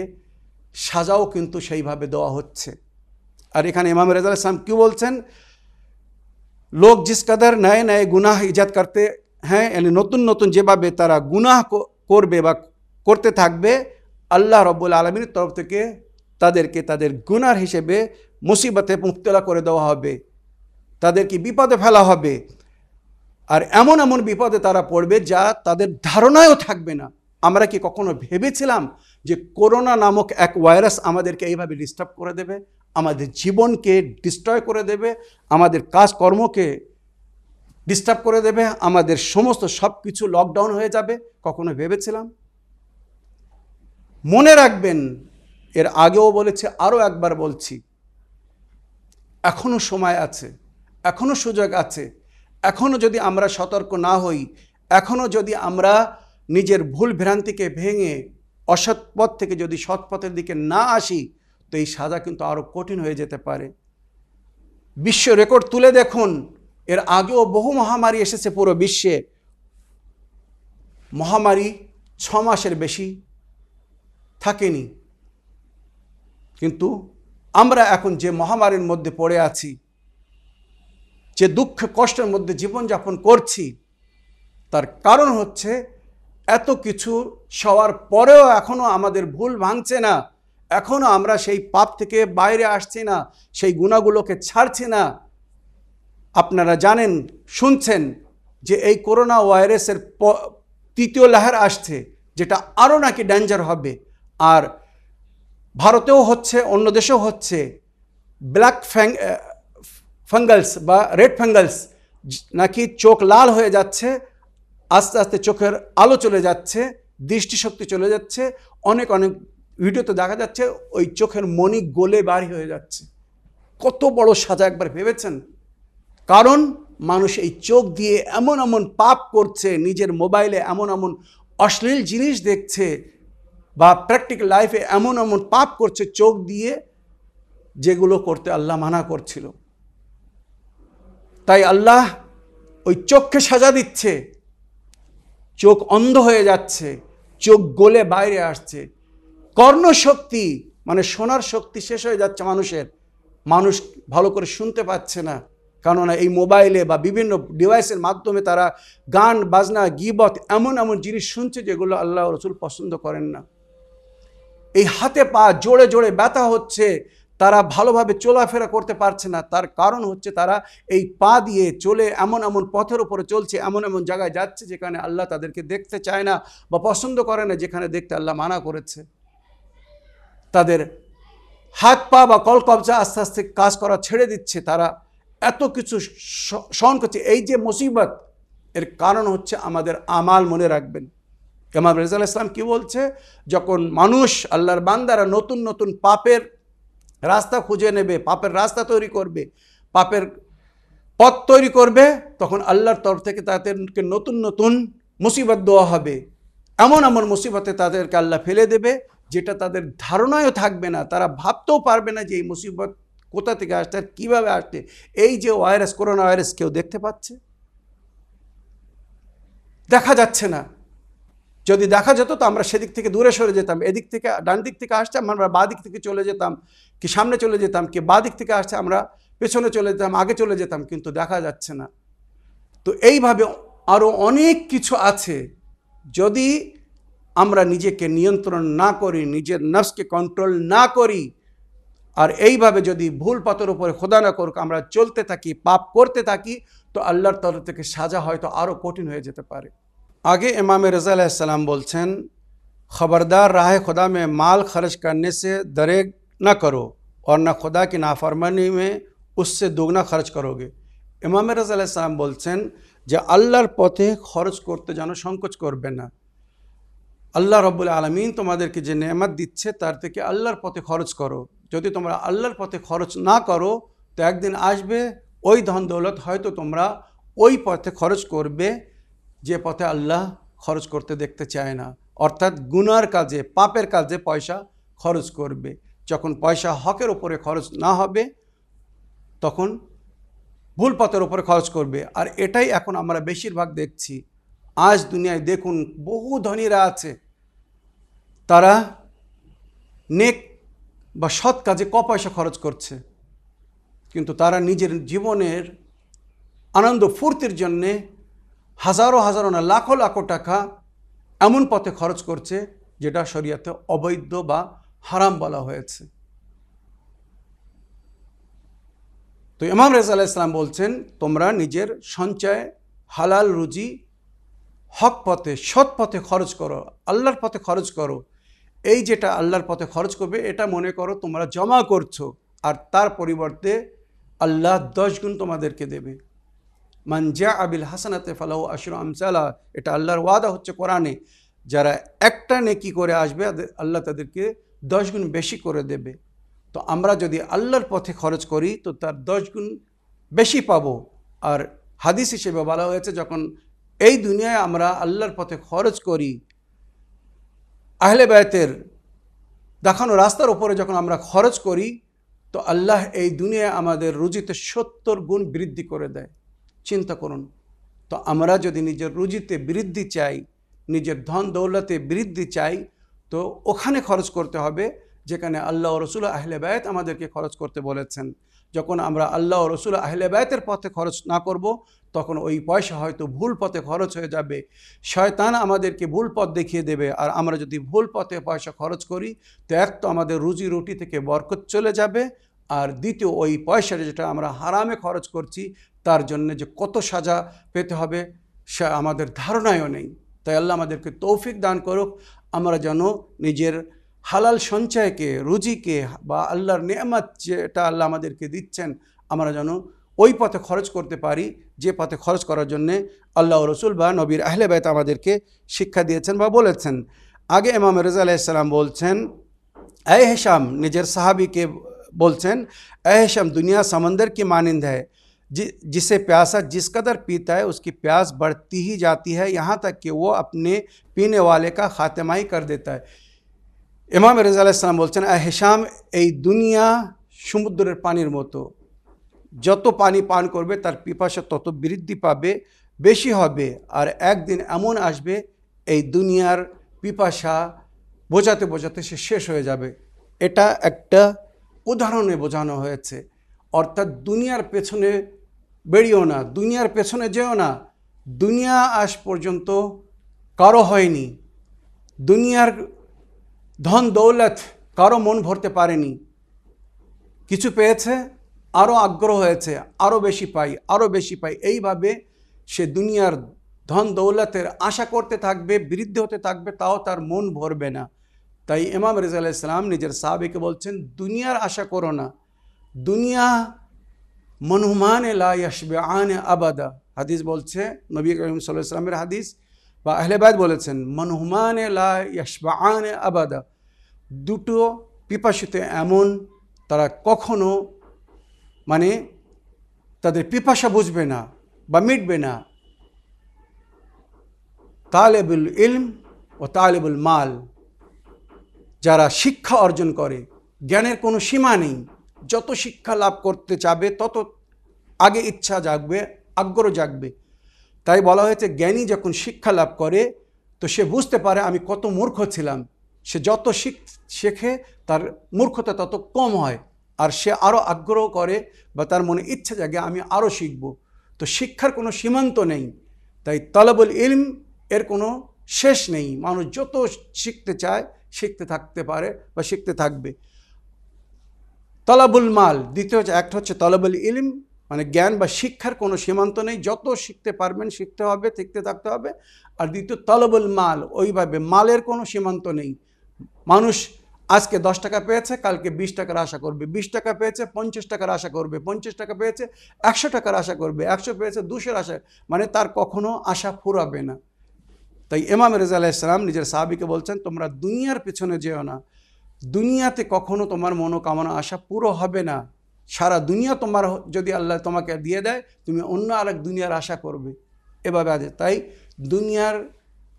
সাজাও কিন্তু সেইভাবে দেওয়া হচ্ছে। আর এখানে ইমাম রেজা ইসলাম কী বলছেন? লোক জিস কাদার নয় নয় গুনাহ ইজাদ করতে হ্যাঁ মানে নতুন নতুন যেভাবে তারা গুনাহ করবে বা করতে থাকবে, আল্লাহ রব্বুল আলমীর তরফ থেকে তাদেরকে তাদের গুনার হিসেবে মুসিবতে মুক্তলা করে দেওয়া হবে। তাদেরকে বিপদে ফেলা হবে। আর এমন এমন বিপদে তারা পড়বে যা তাদের ধারণায়ও থাকবে না। আমরা কি কখনো ভেবেছিলাম যে করোনা নামক এক ভাইরাস আমাদেরকে এইভাবে ডিস্টার্ব করে দেবে? আমাদের জীবনকে ডিস্ট্রয় করে দেবে? আমাদের কাজকর্মকে ডিস্টার্ব করে দেবে? আমাদের সমস্ত সব কিছু লকডাউন হয়ে যাবে? কখনো ভেবেছিলাম? মনে রাখবেন, এর আগেও বলেছে, আরও একবার বলছি এখনও সময় আছে এখনও সুযোগ আছে এখনও যদি আমরা সতর্ক না হই এখনও যদি আমরা নিজের ভুল ভ্রান্তিকে ভেঙে, অসৎ পথ থেকে যদি সৎ পথের দিকে না আসি, তো এই সাজা কিন্তু আরও কঠিন হয়ে যেতে পারে। বিশ্ব রেকর্ড তুলে দেখুন, এর আগেও বহু মহামারী এসেছে পুরো বিশ্বে। মহামারী ছ মাসের বেশি থাকেনি। কিন্তু আমরা এখন যে মহামারীর মধ্যে পড়ে আছি যে দুঃখ কষ্টের মধ্যে জীবনযাপন করছি, তার কারণ হচ্ছে এত কিছু সবার পরেও এখনও আমাদের ভুল ভাঙছে না। এখনও আমরা সেই পাপ থেকে বাইরে আসছি না, সেই গুণাগুলোকে ছাড়ছি না। আপনারা জানেন, শুনছেন যে এই করোনা ভাইরাসের তৃতীয় লহর আসছে, যেটা আরও নাকি ডেঞ্জার হবে। আর ভারতেও হচ্ছে, অন্য দেশেও হচ্ছে ব্ল্যাক ফ্যাং ফাঙ্গালস বা রেড ফাঙ্গালস নাকি চোখ লাল হয়ে যাচ্ছে, আস্তে আস্তে চোখের আলো চলে যাচ্ছে, দৃষ্টিশক্তি চলে যাচ্ছে, অনেক অনেক ভিডিওতে দেখা যাচ্ছে ওই চোখের মনি গোলে বাড়ি হয়ে যাচ্ছে। কত বড় সাজা একবার ভেবেছেন? কারণ মানুষ এই চোখ দিয়ে এমন এমন পাপ করছে, নিজের মোবাইলে এমন এমন অশ্লীল জিনিস দেখছে বা প্র্যাকটিক্যাল লাইফে এমন এমন পাপ করছে চোখ দিয়ে, যেগুলো করতে আল্লাহ মানা করছিল। তাই আল্লাহ ওই চোখকে সাজা দিচ্ছে। চোখ অন্ধ হয়ে যাচ্ছে, চোখ গলে বাইরে আসছে। কর্ণশক্তি মানে শোনার শক্তি শেষ হয়ে যাচ্ছে মানুষের। মানুষ ভালো করে শুনতে পাচ্ছে না। কেননা এই মোবাইলে বা বিভিন্ন ডিভাইসের মাধ্যমে তারা গান, বাজনা, গিবত এমন এমন জিনিস শুনছে যেগুলো আল্লাহ রসুল পছন্দ করেন না। এই হাতে পা জোরে জোরে ব্যথা হচ্ছে। তারা ভালোভাবে চলাফেরা করতে পারছে না। তার কারণ হচ্ছে তারা এই পা দিয়ে চলে এমন এমন পথের উপরে চলছে, এমন এমন জায়গায় যাচ্ছে যেখানে আল্লাহ তাদেরকে দেখতে চায় না বা পছন্দ করে না, যেখানে দেখতে আল্লাহ মানা করেছে। তাদের হাত পা বা কল কবজা আস্তে আস্তে কাজ করা ছেড়ে দিচ্ছে। তারা এত কিছু সহন করছে। এই যে মুসিবত, এর কারণ হচ্ছে আমাদের আমাল মনে রাখবেন। ইমাম রেজাল ইসলাম কি বলছে? যখন মানুষ আল্লাহর বান্দারা নতুন নতুন পাপের রাস্তা খুঁজে নেবে, পাপের রাস্তা তৈরি করবে, পাপের পথ তৈরি করবে, তখন আল্লাহর তরফ থেকে তাদেরকে নতুন নতুন মুসিবত দেওয়া হবে। এমন এমন মুসিবতে তাদেরকে আল্লাহ ফেলে দেবে, যেটা তাদের ধারণায়ও থাকবে না, তারা ভাবতেও পারবে না যে এই মুসিবত কোথা থেকে আসছে, আর কীভাবে আসছে। এই যে ভাইরাস করোনা ভাইরাস কেউ দেখতে পাচ্ছে? দেখা যাচ্ছে না। যদি দেখা যেত তো আমরা সেদিক থেকে দূরে সরে যেতাম, এদিক থেকে ডান দিক থেকে আসছে আমরা বা দিক থেকে চলে যেতাম, কি সামনে চলে যেতাম, কি বা দিক থেকে আসছে আমরা পেছনে চলে যেতাম, আগে চলে যেতাম, কিন্তু দেখা যাচ্ছে না। তো এইভাবে আরও অনেক কিছু আছে। যদি আমরা নিজেকে নিয়ন্ত্রণ না করি, নিজের নফসকে কন্ট্রোল না করি, আর এইভাবে যদি ভুল পথের উপরে খোদা না করুক, আমরা চলতে থাকি, পাপ করতে থাকি, তো আল্লাহর তরফ থেকে সাজা হয়তো আরও কঠিন হয়ে যেতে পারে। আগে इमाम রাজা सलाम বলছেন খবরদার রাহে খোদা মে মাল খরচ করনে সে দরে না করো আর না খুদা কি নাফরমানি মে উসে দুগনা খরচ করোগে ইমাম রাজা আলাইসালাম বলছেন যে আল্লাহর পথে খরচ করতে যেন সংকোচ করবে না আল্লাহ রব্বুল আলমিন তোমাদেরকে যে নেমাত দিচ্ছে তার থেকে আল্লাহর পথে খরচ করো যদি তোমরা আল্লাহর পথে খরচ না করো তো একদিন আসবে ওই ধন দৌলত হয়তো তোমরা ওই পথে খরচ করবে যে পথে আল্লাহ খরচ করতে দেখতে চায় না। অর্থাৎ গুনার কাজে, পাপের কাজে পয়সা খরচ করবে। যখন পয়সা হকের উপরে খরচ না হবে, তখন ভুল পথের উপরে খরচ করবে। আর এটাই এখন আমরা বেশিরভাগ দেখছি। আজ দুনিয়ায় দেখুন, বহু ধনীরা আছে। তারা নেক বা সৎ কাজে ক পয়সা খরচ করছে। কিন্তু তারা নিজের জীবনের আনন্দ ফুর্তির জন্যে হাজারো হাজারো না, লাখো লাখো টাকা এমন পথে খরচ করছে যেটা শরিয়াতে অবৈধ বা হারাম বলা হয়েছে। তো ইমাম রেজা ইসলাম বলছেন, তোমরা নিজের সঞ্চয়, হালাল রুজি, হক পথে, সৎ পথে খরচ করো, আল্লাহর পথে খরচ করো। এই যেটা আল্লাহর পথে খরচ করবে, এটা মনে করো তোমরা জমা করছ, আর তার পরিবর্তে আল্লাহ দশ গুণ তোমাদেরকে দেবে। মান জা আবিল হাসানাতে ফালাহ আশর আমসালা, এটা আল্লাহর ওয়াদা হচ্ছে কোরআনে, যারা একটা নেকি করে আসবে আল্লাহ তাদেরকে দশ গুণ বেশি করে দেবে। তো আমরা যদি আল্লাহর পথে খরচ করি, তো তার দশ গুণ বেশি পাবো। আর হাদিস হিসেবে বলা হয়েছে, যখন এই দুনিয়ায় আমরা আল্লাহর পথে খরচ করি, আহলে বায়তের দেখানো রাস্তার ওপরে যখন আমরা খরচ করি, তো আল্লাহ এই দুনিয়ায় আমাদের রুজিতে সত্তর গুণ বৃদ্ধি করে দেয়। চিন্তা করুন। তো আমরা যদি নিজের রুজিতে বৃদ্ধি চাই, নিজের ধন দৌলতে বৃদ্ধি চাই, তো ওখানে খরচ করতে হবে, যেখানে আল্লাহ রসুল আহলে বায়ত আমাদেরকে খরচ করতে বলেছেন। যখন আমরা আল্লাহ রসুল আহলে বায়তের পথে খরচ না করব, তখন ওই পয়সা হয়তো ভুল পথে খরচ হয়ে যাবে। শয়তান আমাদেরকে ভুল পথ দেখিয়ে দেবে, আর আমরা যদি ভুল পথে পয়সা খরচ করি, তো এক তো আমাদের রুজি রুটি থেকে বরকত চলে যাবে, আর দ্বিতীয় ওই পয়সাটা যেটা আমরা হারামে খরচ করছি তার জন্য যে কত সাজা পেতে হবে, সে আমাদের ধারণায়ও নেই। তাই আল্লাহ আমাদেরকে তৌফিক দান করুক। আমরা যেন নিজের হালাল সঞ্চয়কে, রুজিকে বা আল্লাহর নেয়ামাত যেটা আল্লাহ আমাদেরকে দিচ্ছেন, আমরা যেন ওই পথে খরচ করতে পারি। যে পথে খরচ করার জন্যে আল্লাহ রসুল বা নবীর আহলে বায়ত আমাদেরকে শিক্ষা দিয়েছেন বা বলেছেন। আগে এমাম রেজা আলাইসাল্লাম বলছেন, এ হেসাম নিজের সাহাবিকে বলছেন, এ হেসাম দুনিয়া সামন্দের কি মানিন্দ? হয় जि जिसे प्यासा जिस कदर पीता है उसकी प्यास बढ़ती ही जाती है यहाँ तक कि वो अपने पीने वाले का खात्मा ही कर देता है ইমাম রেজা আলাইসালাম বলছেন এ হিসাম এই দুনিয়া সমুদ্রের পানির মতো যত পানি পান করবে তার পিপাসা তত বৃদ্ধি পাবে বেশি হবে আর একদিন এমন আসবে এই দুনিয়ার পিপাসা বোঝাতে বোঝাতে সে শেষ হয়ে যাবে এটা একটা উদাহরণে বোঝানো হয়েছে অর্থাৎ দুনিয়ার পেছনে বেরিয়েও না, দুনিয়ার পেছনে যেও না। দুনিয়া আজ পর্যন্ত কারও হয়নি। দুনিয়ার ধন দৌলত কারও মন ভরতে পারেনি। কিছু পেয়েছে আরও আগ্রহ হয়েছে আরও বেশি পাই আরও বেশি পাই। এইভাবে সে দুনিয়ার ধন দৌলতের আশা করতে থাকবে, বৃদ্ধি হতে থাকবে, তাও তার মন ভরবে না। তাই ইমাম রেজা ইসলাম নিজের সাহাবিকে বলছেন, দুনিয়ার আশা করো না। দুনিয়া মনহুমান লা ইয়াসবে আন আবাদা। হাদিস বলছে, নবী করিম সাল্লাহ হাদিস বা আহলেবাদ বলেছেন, মনহুমান লা ইয়াসবা আন আবাদা। দুটো পিপাসিতে এমন তারা কখনো মানে তাদের পিপাসা বুঝবে না বা মিটবে না। তালেবুল ইলম ও তালেবুল মাল যারা শিক্ষা অর্জন করে, জ্ঞানের কোনো সীমা নেই। যত শিক্ষা লাভ করতে চাবে, তত আগে ইচ্ছা জাগবে, আগ্রহ জাগবে। তাই বলা হয়েছে, জ্ঞানী যখন শিক্ষা লাভ করে, তো সে বুঝতে পারে আমি কত মূর্খ ছিলাম। সে যত শিখ, শেখে, তার মূর্খতা তত কম হয়। আর সে আরও আগ্রহ করে বা তার মনে ইচ্ছা জাগে, আমি আরও শিখব। তো শিক্ষার কোনো সীমান্ত নেই। তাই তলবুল ইলম এর কোনো শেষ নেই। মানুষ যত শিখতে চায়, শিখতে থাকতে পারে বা শিখতে থাকবে। তলাবুল মাল, দ্বিতীয় হচ্ছে, একটা হচ্ছে তলাবুল ইলিম মানে জ্ঞান বা শিক্ষার কোনো সীমান্ত নেই, যত শিখতে পারবেন, শিখতে হবে, শিখতে থাকতে হবে। আর দ্বিতীয়, তলবুল মাল, ওইভাবে মালের কোনো সীমান্ত নেই। মানুষ আজকে দশ টাকা পেয়েছে, কালকে বিশ টাকার আশা করবে। বিশ টাকা পেয়েছে, পঞ্চাশ টাকার আশা করবে। পঞ্চাশ টাকা পেয়েছে, একশো টাকার আশা করবে। একশো পেয়েছে, দুশোর আশা মানে তার কখনো আশা ফুরাবে না। তাই ইমাম রেজা আলাইসালাম নিজের সাহাবিকে বলছেন, তোমরা দুনিয়ার পেছনে যেও না। দুনিয়াতে কখনো তোমার মনোকামনা আশা পুরো হবে না। সারা দুনিয়া তোমার যদি আল্লাহ তোমাকে দিয়ে দেয়, তুমি অন্য আরেক দুনিয়ার আশা করবে। এভাবে আছে। তাই দুনিয়ার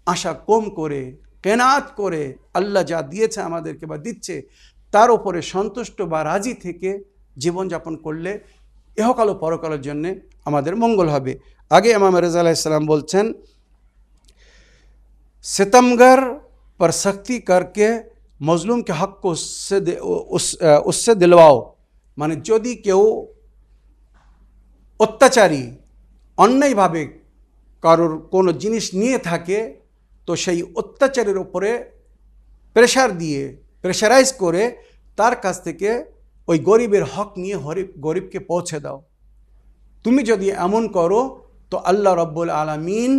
আশা কম করে কেনাত করে আল্লাহ যা দিয়েছে আমাদেরকে বা দিচ্ছে, তার উপরে সন্তুষ্ট বা রাজি থেকে জীবনযাপন করলে ইহকাল পরকালের জন্যে আমাদের মঙ্গল হবে। আগে আমাম রেজা আলাইসালাম বলছেন, সেতমগর পর শক্তি করকে মজলুম কে হক को उससे दे- उस- उससे दिलवाओ মানে যদি কেউ অত্যাচারী অন্যায়ভাবে কারোর কোনো জিনিস নিয়ে থাকে তো সেই অত্যাচারের ওপরে প্রেশার দিয়ে প্রেশারাইজ করে তার কাছ থেকে ওই গরিবের হক নিয়ে হরিব গরিবকে পৌঁছে দাও তুমি যদি এমন করো তো আল্লাহ রব্বুল আলমিন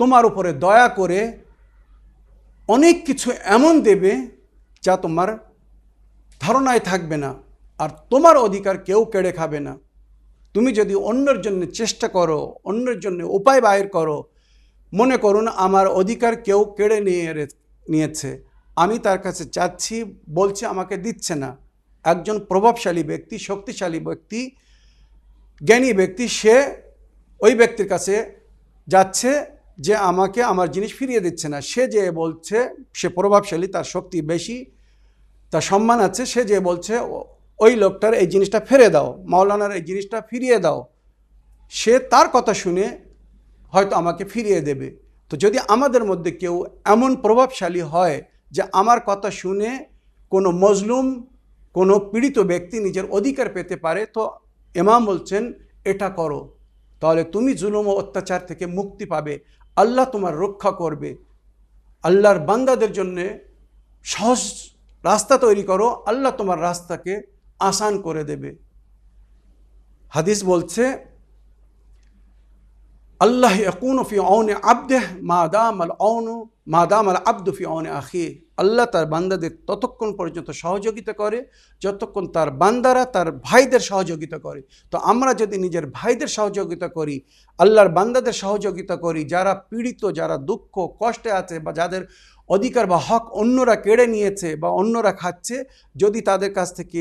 তোমার উপরে দয়া করে অনেক কিছু এমন দেবে যা তোমার ধারণায় থাকবে না আর তোমার অধিকার কেউ কেড়ে খাবে না। তুমি যদি অন্যের জন্য চেষ্টা করো, অন্যের জন্য উপায় বাইর করো, মনে করুন আমার অধিকার কেউ কেড়ে নিয়ে নিয়েছে। আমি তার কাছে চাচ্ছি বলছে আমাকে দিচ্ছে না। একজন প্রভাবশালী ব্যক্তি, শক্তিশালী ব্যক্তি, জ্ঞানী ব্যক্তি, সে ওই ব্যক্তির কাছে যাচ্ছে যে আমাকে আমার জিনিস ফিরিয়ে দিচ্ছে না। সে যে বলছে, সে প্রভাবশালী, তার শক্তি বেশি, তার সম্মান আছে, সে যে বলছে, ওই লোকটার এই জিনিসটা ফিরে দাও, মাওলানার এই জিনিসটা ফিরিয়ে দাও। সে তার কথা শুনে হয়তো আমাকে ফিরিয়ে দেবে। তো যদি আমাদের মধ্যে কেউ এমন প্রভাবশালী হয় যে আমার কথা শুনে কোনো মজলুম, কোনো পীড়িত ব্যক্তি নিজের অধিকার পেতে পারে, তো ইমাম বলছেন, এটা করো। তাহলে তুমি জুলুম ও অত্যাচার থেকে মুক্তি পাবে। আল্লাহ তোমার রক্ষা করবে। আল্লাহর বান্দাদের জন্যে সহজ রাস্তা তৈরি করো, আল্লাহ তোমার রাস্তাকে আসান করে দেবে। হাদিস বলছে আল্লাহ ইয়াকুন ফি আবদেহ মা দাম আল মা দাম আল আব্দু ফি আউনে আখি। আল্লাহ তার বান্দাদের ততক্ষণ পর্যন্ত সহযোগিতা করে, যতক্ষণ তার বান্দারা তার ভাইদের সহযোগিতা করে। তো আমরা যদি নিজের ভাইদের সহযোগিতা করি, আল্লাহর বান্দাদের সহযোগিতা করি, যারা পীড়িত, যারা দুঃখ, কষ্টে আছে বা যাদের অধিকার বা হক অন্যরা কেড়ে নিয়েছে বা অন্যরা খাচ্ছে, যদি তাদের কাছ থেকে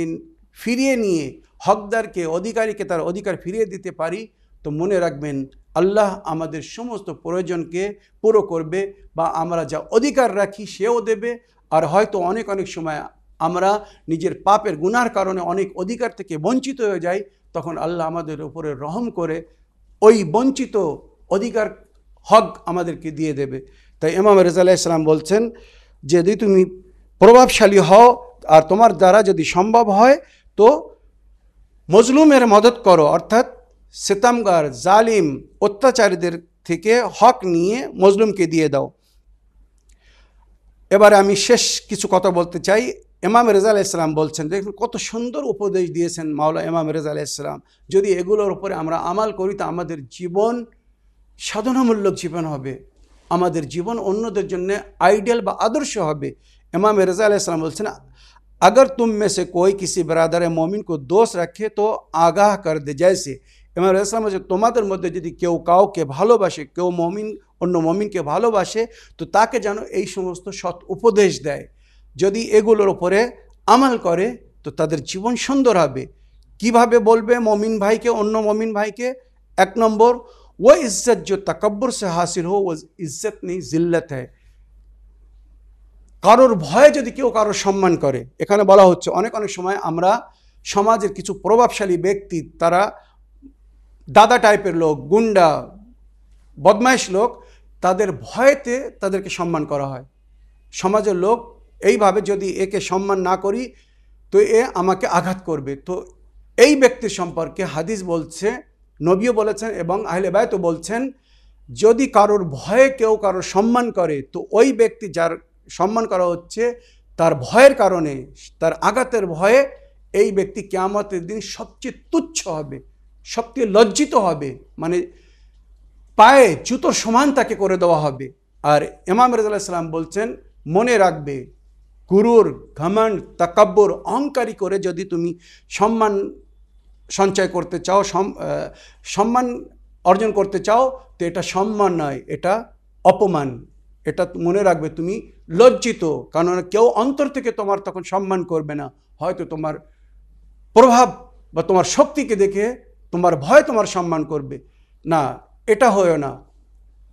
ফিরিয়ে নিয়ে হকদারকে, অধিকারীকে তার অধিকার ফিরিয়ে দিতে পারি, তো মনে রাখবেন আল্লাহ আমাদের সমস্ত প্রয়োজনকে পুরো করবে বা আমরা যা অধিকার রাখি সেও দেবে। আর হয়তো অনেক অনেক সময় আমরা নিজের পাপের গুনার কারণে অনেক অধিকার থেকে বঞ্চিত হয়ে যাই, তখন আল্লাহ আমাদের উপরে রহম করে ওই বঞ্চিত অধিকার, হক আমাদেরকে দিয়ে দেবে। তাই ইমাম রেজা ইসলাম বলছেন যে, যদি তুমি প্রভাবশালী হও আর তোমার দ্বারা যদি সম্ভব হয়, তো মজলুমের মদত করো। অর্থাৎ সেতামগার জালিম অত্যাচারীদের থেকে হক নিয়ে মজলুমকে দিয়ে দাও এবারে আমি শেষ কিছু কথা বলতে চাই ইমাম রেজা ইসলাম বলছেন দেখুন কত সুন্দর উপদেশ দিয়েছেন মাওলা ইমাম রেজা ইসলাম যদি এগুলোর উপরে আমরা আমাল করি তো আমাদের জীবন সাধনামূলক জীবন হবে আমাদের জীবন অন্যদের জন্য आइडियल বা आदर्श হবে इमाम रज़ा अलैहिस्सलाम বলছেন अगर तुम में से कोई किसी बरादर मोमिन को दोष रखे तो आगाह कर दे जैसे ইমাম ইসলাম বলছে তোমাদের মধ্যে যদি কেউ কাউকে ভালোবাসে, কেউ মমিন, অন্য মমিনকে ভালোবাসে, তো তাকে যেন এই সমস্ত সৎ উপদেশ দেয়। যদি এগুলোর ওপরে আমাল করে, তো তাদের জীবন সুন্দর হবে। কীভাবে বলবে মমিন ভাইকে, অন্য মমিন ভাইকে? এক নম্বর ও ইজ্জত যে তাকব্বর সে হাসিল হো ও ইজ্জত নেই জিল্লত। হ্যায় কারোর ভয়ে যদি কেউ কারোর সম্মান করে, এখানে বলা হচ্ছে অনেক অনেক সময় আমরা সমাজের কিছু প্রভাবশালী ব্যক্তি, তারা দাদা টাইপের লোক, গুন্ডা, বদমাইশ লোক, তাদের ভয়েতে তাদেরকে সম্মান করা হয়। সমাজের লোক, এইভাবে যদি একে সম্মান না করি, তো এ আমাকে আঘাত করবে। তো এই ব্যক্তির সম্পর্কে হাদিস বলছে, নবীও বলেছেন এবং আহলে বায়তও বলছেন, যদি কারোর ভয়ে কেউ কারোর সম্মান করে, তো ওই ব্যক্তি যার সম্মান করা হচ্ছে, তার ভয়ের কারণে, তার আঘাতের ভয়ে এই ব্যক্তি কেয়ামতের দিন সবচেয়ে তুচ্ছ হবে। সবচেয়ে লজ্জিত হবে মানে পায়ে জুতোর সমান তাকে করে দেওয়া হবে। আর ইমাম রেজাল্লাহ সাল্লাম বলছেন, মনে রাখবে, গুরুর ঘমণ্ড তাকাব্বর অহংকারী করে যদি তুমি সম্মান সঞ্চয় করতে চাও সম্মান অর্জন করতে চাও, তো এটা সম্মান নয়, এটা অপমান। এটা মনে রাখবে তুমি লজ্জিত, কারণ কেউ অন্তর থেকে তোমার তখন সম্মান করবে না। হয়তো তোমার প্রভাব বা তোমার শক্তিকে দেখে তোমার ভয় তোমার সম্মান করবে। না, এটা হয় না।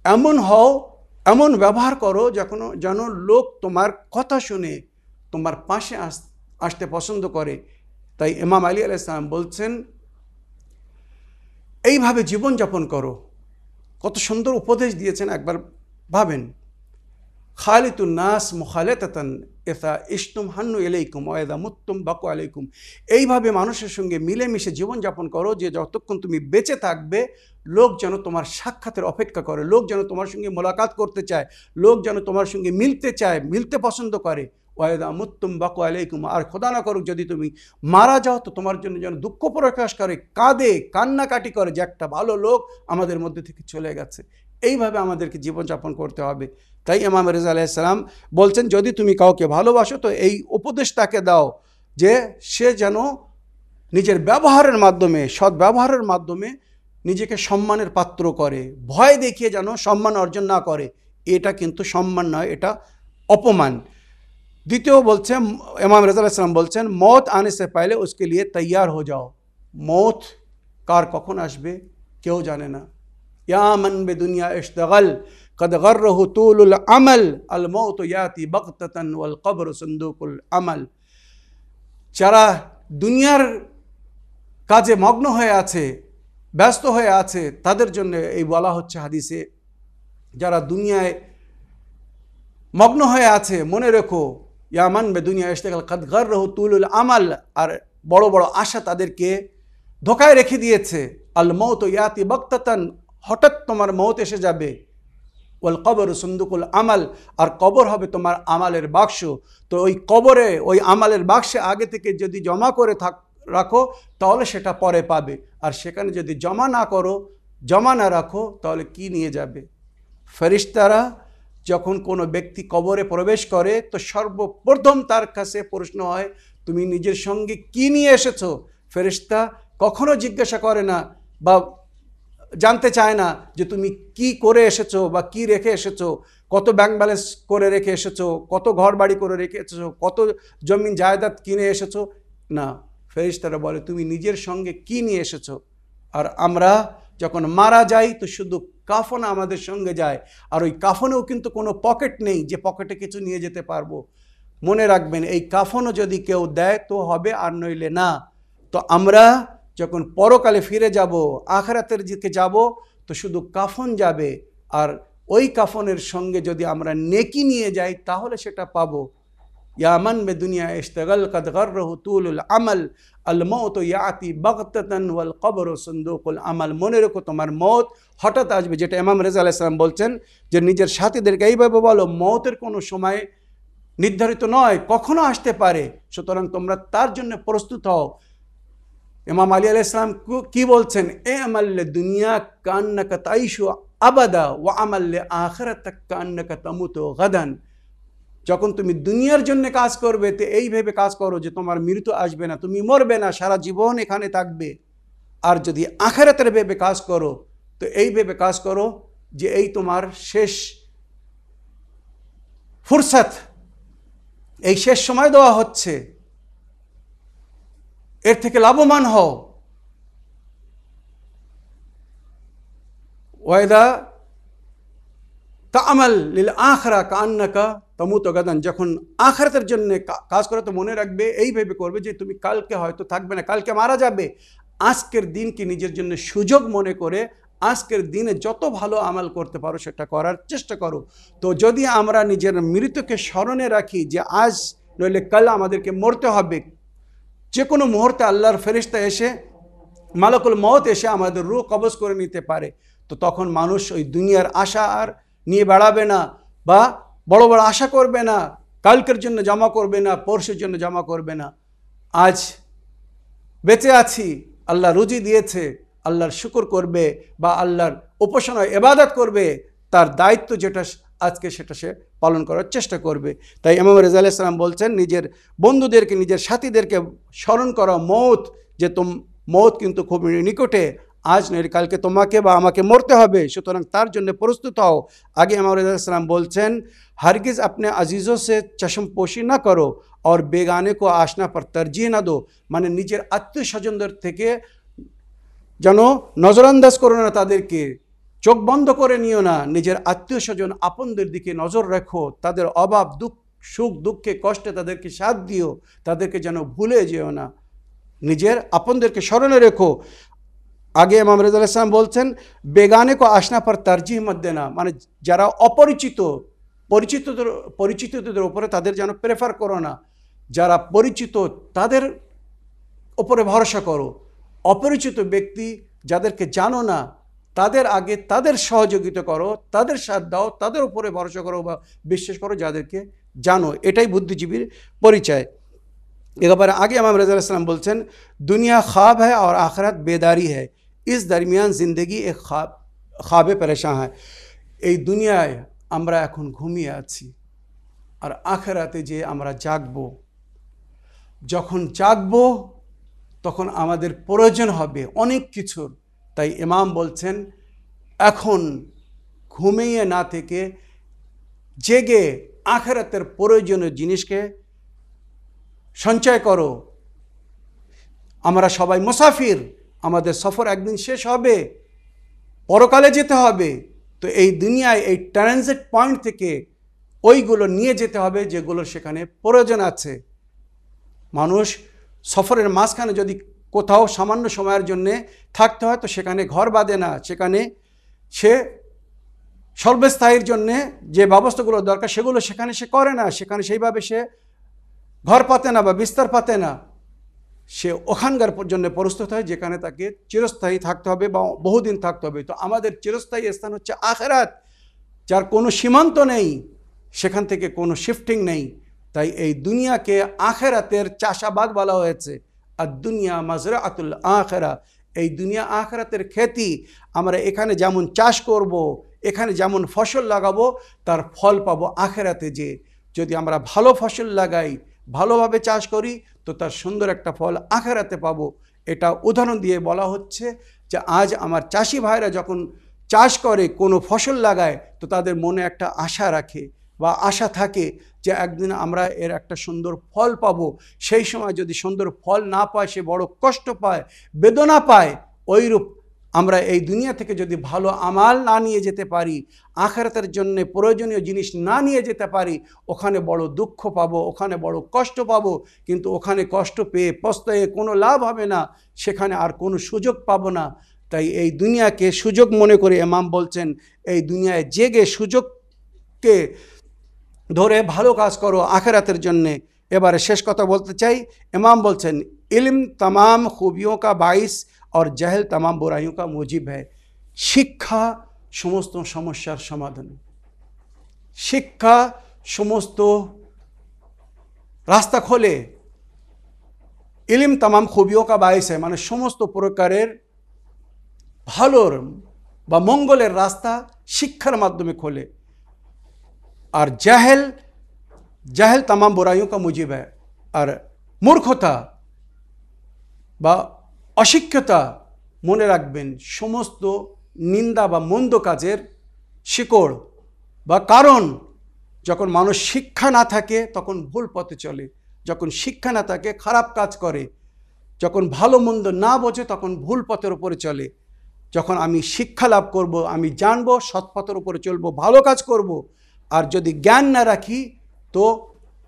এমন হও, এমন ব্যবহার করো যখন যেন লোক তোমার কথা শুনে তোমার পাশে আস, আসতে পছন্দ করে। তাই ইমাম আলী আলাইসালাম বলছেন, এইভাবে জীবনযাপন করো। কত সুন্দর উপদেশ দিয়েছেন, একবার ভাবেন। খালিতুন নাস মুখালেতান এসা ইস্তুম হান্নু এলাইকুম ওয়েদা মুত্তুম বাকু আলাইকুম। এইভাবে মানুষের সঙ্গে মিলেমিশে জীবনযাপন করো যে যতক্ষণ তুমি বেঁচে থাকবে, লোক যেন তোমার সাক্ষাতের অপেক্ষা করে, লোক যেন তোমার সঙ্গে মোলাকাত করতে চায়, লোক যেন তোমার সঙ্গে মিলতে চায়, মিলতে পছন্দ করে ওয়েদা মুত্তুম বাকু আলাইকুম। আর খোদা না করুক, যদি তুমি মারা যাও, তো তোমার জন্য যেন দুঃখ প্রকাশ করে, কাঁদে, কান্নাকাটি করে যে একটা ভালো লোক আমাদের মধ্যে থেকে চলে গেছে। এইভাবে আমাদেরকে জীবনযাপন করতে হবে। তাই ইমাম রেজা আলাইসালাম বলছেন, যদি তুমি কাউকে ভালোবাসো, তো এই উপদেশ তাকে দাও যে সে যেন নিজের ব্যবহারের মাধ্যমে, সৎ ব্যবহারের মাধ্যমে নিজেকে সম্মানের পাত্র করে, ভয় দেখিয়ে যেন সম্মান অর্জন না করে। এটা কিন্তু সম্মান নয়, এটা অপমান। দ্বিতীয় বলছে, ইমাম রাজা ইসলাম বলছেন, মত আনে সে পাইলে উসকে লিয়ে তৈয়ার হয়ে যাও। মত কার, কখন আসবে? কেউ জানে না। ইয়ামন বে দুনিয়া ইশতগল কদ গর্রহ তুলুল আমল আল মৌত ইয়াতি বক্ততন ওয়াল কবর সন্দুকুল আমল যারা দুনিয়ার কাজে মগ্ন হয়ে আছে, ব্যস্ত হয়ে আছে, তাদের জন্য এই বলা হচ্ছে হাদিসে, যারা দুনিয়ায় মগ্ন হয়ে আছে, মনে রেখো ইয়ামান বে দুনিয়া ইশতেকাল কাদগার রহ তুলুল আমাল আর বড় বড় আশা তাদেরকে ধোকায় রেখে দিয়েছে, আল মৌত ইয়াতি বক্তাতান হঠাৎ তোমার মত এসে যাবে। ওয়াল কবর সন্দুকুল আমাল, আর কবর হবে তোমার আমালের বাক্স। তো ওই কবরে, ওই আমালের বাক্সে আগে থেকে যদি জমা করে থাক, রাখো, তাহলে সেটা পরে পাবে। আর সেখানে যদি জমা না করো, জমা না রাখো, তাহলে কি নিয়ে যাবে? ফেরিস্তারা যখন কোনো ব্যক্তি কবরে প্রবেশ করে, তো সর্বপ্রথম তার কাছে প্রশ্ন হয়, তুমি নিজের সঙ্গে কি নিয়ে এসেছ? ফেরিস্তা কখনো জিজ্ঞাসা করে না, বা জানতে চায় না যে তুমি কি করে এসেছ বা কি রেখে এসেছ, কত ব্যাংক ব্যালেন্স করে রেখে এসেছ, কত ঘর বাড়ি করে রেখে এসেছ, কত জমিন জায়দাদ কিনে এসেছ। না ফেরিস্তারা বলে, তুমি নিজের সঙ্গে কি নিয়ে এসেছ? আর আমরা যখন মারা যাই, তো শুধু কাফন আমাদের সঙ্গে যায়। আর ওই কাফনেও কিন্তু কোনো পকেট নেই যে পকেটে কিছু নিয়ে যেতে পারব। মনে রাখবেন, এই কাফনও যদি কেউ দেয়, তো হবে আর নইলে না। তো আমরা যখন পরকালে ফিরে যাব, আখরাতের দিকে যাব, তো শুধু কাফন যাবে। আর ওই কাফনের সঙ্গে যদি আমরা নেকি নিয়ে যাই, তাহলে সেটা পাবো। ইয়ামান বে দুনিয়া ইশতাগাল কদ তুলুল আমল, আল মৌত ইয়াতি বগততন ওয়াল কবর সন্দুকুল আমল। মনে রেখো তোমার মত হঠাৎ আসবে, যেটা ইমাম রেজা আলাইসালাম বলছেন যে নিজের সাথীদেরকে এইভাবে বলো, মতের কোনো সময় নির্ধারিত নয়, কখনো আসতে পারে। সুতরাং তোমরা তার জন্য প্রস্তুত হও। ইমাম আলী আলাইসালাম কি বলছেন? এ আমাল্লে দুনিয়া কান্নাকা তাইশু আবাদা ও আমাল্লে আখরাত কান্নাকা তামুত গাদান। যখন তুমি দুনিয়ার জন্য কাজ করবে, তো এই ভেবে কাজ করো যে তোমার মৃত্যু আসবে না, তুমি মরবে না, সারা জীবন এখানে থাকবে। আর যদি আখেরাতের ভেবে কাজ করো, তো এই ভেবে কাজ করো যে এই তোমার শেষ ফুরসাত, এই শেষ সময় দেওয়া হচ্ছে। এর থেকে লাভবান হও। ওয়েদা তামাল লিল আখরা কান্নাকা তমুত গাদান। যখন আখরাতের জন্য কাজ করে তো মনে রাখবে, এই ভেবে করবে যে তুমি কালকে হয়তো থাকবে না, কালকে মারা যাবে। আজকের দিনকে নিজের জন্য সুযোগ মনে করে আজকের দিনে যত ভালো আমাল করতে পারো সেটা করার চেষ্টা করো। তো যদি আমরা নিজের মৃত্যুকে স্মরণে রাখি যে আজ নইলে কাল আমাদেরকে মরতে হবে যে কোনো মুহূর্তে আল্লাহর ফেরিস্তা এসে, মালকুল মত এসে আমাদের রু কবজ করে নিতে পারে। তো তখন মানুষ ওই দুনিয়ার আশা আর নিয়ে বেড়াবে না বা বড় বড় আশা করবে না, কালকের জন্য জমা করবে না, পরশুর জন্য জমা করবে না। আজ বেঁচে আছি, আল্লাহ রুজি দিয়েছে, আল্লাহর শুকর করবে বা আল্লাহর উপাসনা এবাদত করবে, তার দায়িত্ব যেটা আজকে সেটা সে পালন করার চেষ্টা করবে। তাই এমাম রেজা আলাইসালাম বলছেন, নিজের বন্ধুদেরকে, নিজের সাথীদেরকে স্মরণ করা মৌত, যে তোম, মৌত কিন্তু খুব নিকটে, আজ নয়, কালকে তোমাকে বা আমাকে মরতে হবে, সুতরাং তার জন্য প্রস্তুত হও। আগে আমার ইসলাম বলছেন, হারগিজ আপনি আজিজো সে চশমপোশি না করো, আর বেগানে কো আসনা পর তরজিহ না দো। মানে নিজের আত্মীয় স্বজনদের থেকে যেন নজরানন্দাজ করো না তাদেরকে। চোখ বন্ধ করে নিও না, নিজের আত্মীয় স্বজন আপনদের দিকে নজর রাখো, তাদের অভাব, দুঃখ, সুখ, দুঃখে, কষ্টে তাদেরকে সাথ দিও, তাদেরকে যেন ভুলে যেও না। নিজের আপনদেরকে স্মরণে রেখো। আগে ইমাম রেজা ইসলাম বলছেন, বেগানে কো আসনা পর তারজিহ মধ্যে না মানে যারা অপরিচিত, পরিচিতদের পরিচিতদের উপরে তাদের যেন প্রেফার করো না। যারা পরিচিত, তাদের ওপরে ভরসা করো। অপরিচিত ব্যক্তি যাদেরকে জানো না তাদের আগে তাদের সহযোগিতা করো, তাদের সাথ দাও, তাদের উপরে ভরসা করো বা বিশ্বাস করো যাদেরকে জানো। এটাই বুদ্ধিজীবীর পরিচয়। এ ব্যাপারে আগে আমার রাজা আসসালাম বলছেন, দুনিয়া খাব হ্যাঁ আর আখরাত বেদারি হ্যাঁ ইস দরমিয়ান জিন্দগি এ খাব, খাবে পেরেশা হ্যাঁ এই দুনিয়ায় আমরা এখন ঘুমিয়ে আছি আর আখেরাতে যে আমরা জাগব, যখন জাগব তখন আমাদের প্রয়োজন হবে অনেক কিছুর। তাই ইমাম বলছেন, এখন ঘুমিয়ে না থেকে জেগে আখেরাতের প্রয়োজনীয় জিনিসকে সঞ্চয় করো। আমরা সবাই মুসাফির, আমাদের সফর একদিন শেষ হবে, পরকালে যেতে হবে, তো এই দুনিয়ায় এই ট্রানজিট পয়েন্ট থেকে ওইগুলো নিয়ে যেতে হবে যেগুলো সেখানে প্রয়োজন আছে। মানুষ সফরের মাঝখানে যদি কোথাও সামান্য সময়ের জন্যে থাকতে হয়, তো সেখানে ঘর বাঁধে না। সেখানে সে সর্বস্থায়ীর জন্যে যে ব্যবস্থাগুলো দরকার, সেগুলো সেখানে সে করে না। সেখানে সেইভাবে সে ঘর পাতে না বা বিস্তার পাতে না। সে ওখানকার জন্য প্রস্তুত হয়, যেখানে তাকে চিরস্থায়ী থাকতে হবে বা বহুদিন থাকতে হবে। তো আমাদের চিরস্থায়ী স্থান হচ্ছে আখেরাত, যার কোনো সীমান্ত নেই, সেখান থেকে কোনো শিফটিং নেই। তাই এই দুনিয়াকে আখেরাতের চাষাবাদ বলা হয়েছে। আর দুনিয়া মাজরা আতুল আখেরা। এই দুনিয়া আখেরাতের খ্যাতি, আমরা এখানে যেমন চাষ করব, এখানে যেমন ফসল লাগাবো, তার ফল পাবো আখেরাতে যে, যদি আমরা ভালো ফসল লাগাই, ভালোভাবে চাষ করি, তো তার সুন্দর একটা ফল আখেরাতে পাবো। এটা উদাহরণ দিয়ে বলা হচ্ছে যে, আজ আমার চাষি ভাইরা যখন চাষ করে, কোনো ফসল লাগায়, তো তাদের মনে একটা আশা রাখে। বা আশা থাকে যে একদিন আমরা এর একটা সুন্দর ফল পাব। সেই সময় যদি সুন্দর ফল না পায়, সে বড় কষ্ট পায়, বেদনা পায় ওইরূপ আমরা এই দুনিয়া থেকে যদি ভালো আমাল না নিয়ে যেতে পারি, আখেরাতের জন্য প্রয়োজনীয় জিনিস না নিয়ে যেতে পারি, ওখানে বড় দুঃখ পাবো, ওখানে বড় কষ্ট পাবো, কিন্তু ওখানে কষ্ট পেয়ে পস্তায়ে কোনো লাভ হবে না, সেখানে আর কোনো সুযোগ পাবো না। তাই এই দুনিয়াকে সুযোগ মনে করে এমাম বলছেন, এই দুনিয়ায় জেগে সুযোগকে ধরে ভালো কাজ করো আখেরাতের জন্যে। এবারে শেষ কথা বলতে চাই এমাম বলছেন, ইলম তাম খুবিও কা বাইস আর জাহেল তাম বুরাইও কা মুজিব হ্যায়। শিক্ষা সমস্ত সমস্যার সমাধান। শিক্ষা সমস্ত রাস্তা খোলে। ইলিম তামাম খুবিও কা বাইস হ্যায় মানে সমস্ত প্রকারের ভালোর বা মঙ্গলের রাস্তা শিক্ষার মাধ্যমে খোলে। আর जहल জাহেল तमाम बुराइयों का मुजिब है। মূর্খতা বা অশিক্ষতা মনে রাখবেন সমস্ত নিন্দা বা মন্দ কাজের শিকড় বা কারণ যখন মানুষ শিক্ষা না থাকে তখন ভুল পথে চলে যখন শিক্ষা না থাকে খারাপ কাজ করে যখন ভালো মন্দ না বোঝে তখন ভুল পথের উপরে চলে যখন আমি শিক্ষা লাভ করব আমি জানব সৎপথের উপরে চলবো ভালো কাজ করব আর যদি জ্ঞান না রাখি, তো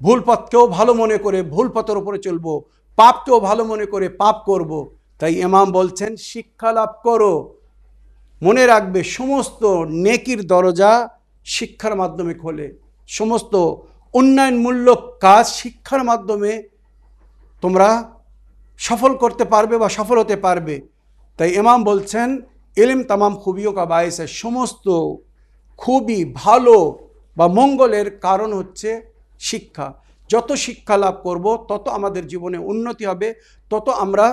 ভুল পথকেও ভালো মনে করে ভুল পথের উপরে চলবো, পাপকেও ভালো মনে করে পাপ করব। তাই ইমাম বলছেন, শিক্ষা লাভ করো। মনে রাখবে, সমস্ত নেকির দরজা শিক্ষার মাধ্যমে খোলে। সমস্ত উন্নয়নমূলক কাজ শিক্ষার মাধ্যমে তোমরা সফল করতে পারবে বা সফল হতে পারবে। তাই ইমাম বলছেন, এলিম তামাম খুবিও কা বায়েসে সমস্ত খুবই ভালো বা মঙ্গলের কারণ হচ্ছে শিক্ষা। যত শিক্ষা লাভ করব, তত আমাদের জীবনে উন্নতি হবে, তত আমরা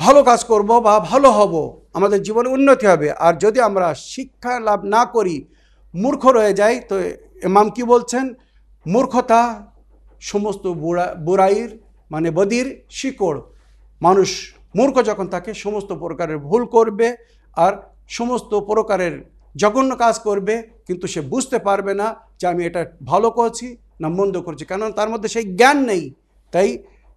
ভালো কাজ করব বা ভালো হব, আমাদের জীবনে উন্নতি হবে। আর যদি আমরা শিক্ষা লাভ না করি, মূর্খ রয়ে যাই, তো ইমাম কি বলছেন? মূর্খতা সমস্ত বুড়া, বুড়াইর মানে বদির শিকড়। মানুষ মূর্খ যখন থাকে, সমস্ত প্রকারের ভুল করবে আর সমস্ত প্রকারের জঘন্য কাজ করবে কিন্তু সে বুঝতে পারবে না যে আমি এটা ভালো করছি না মন্দ করছি কেননা তার মধ্যে সেই জ্ঞান নেই। তাই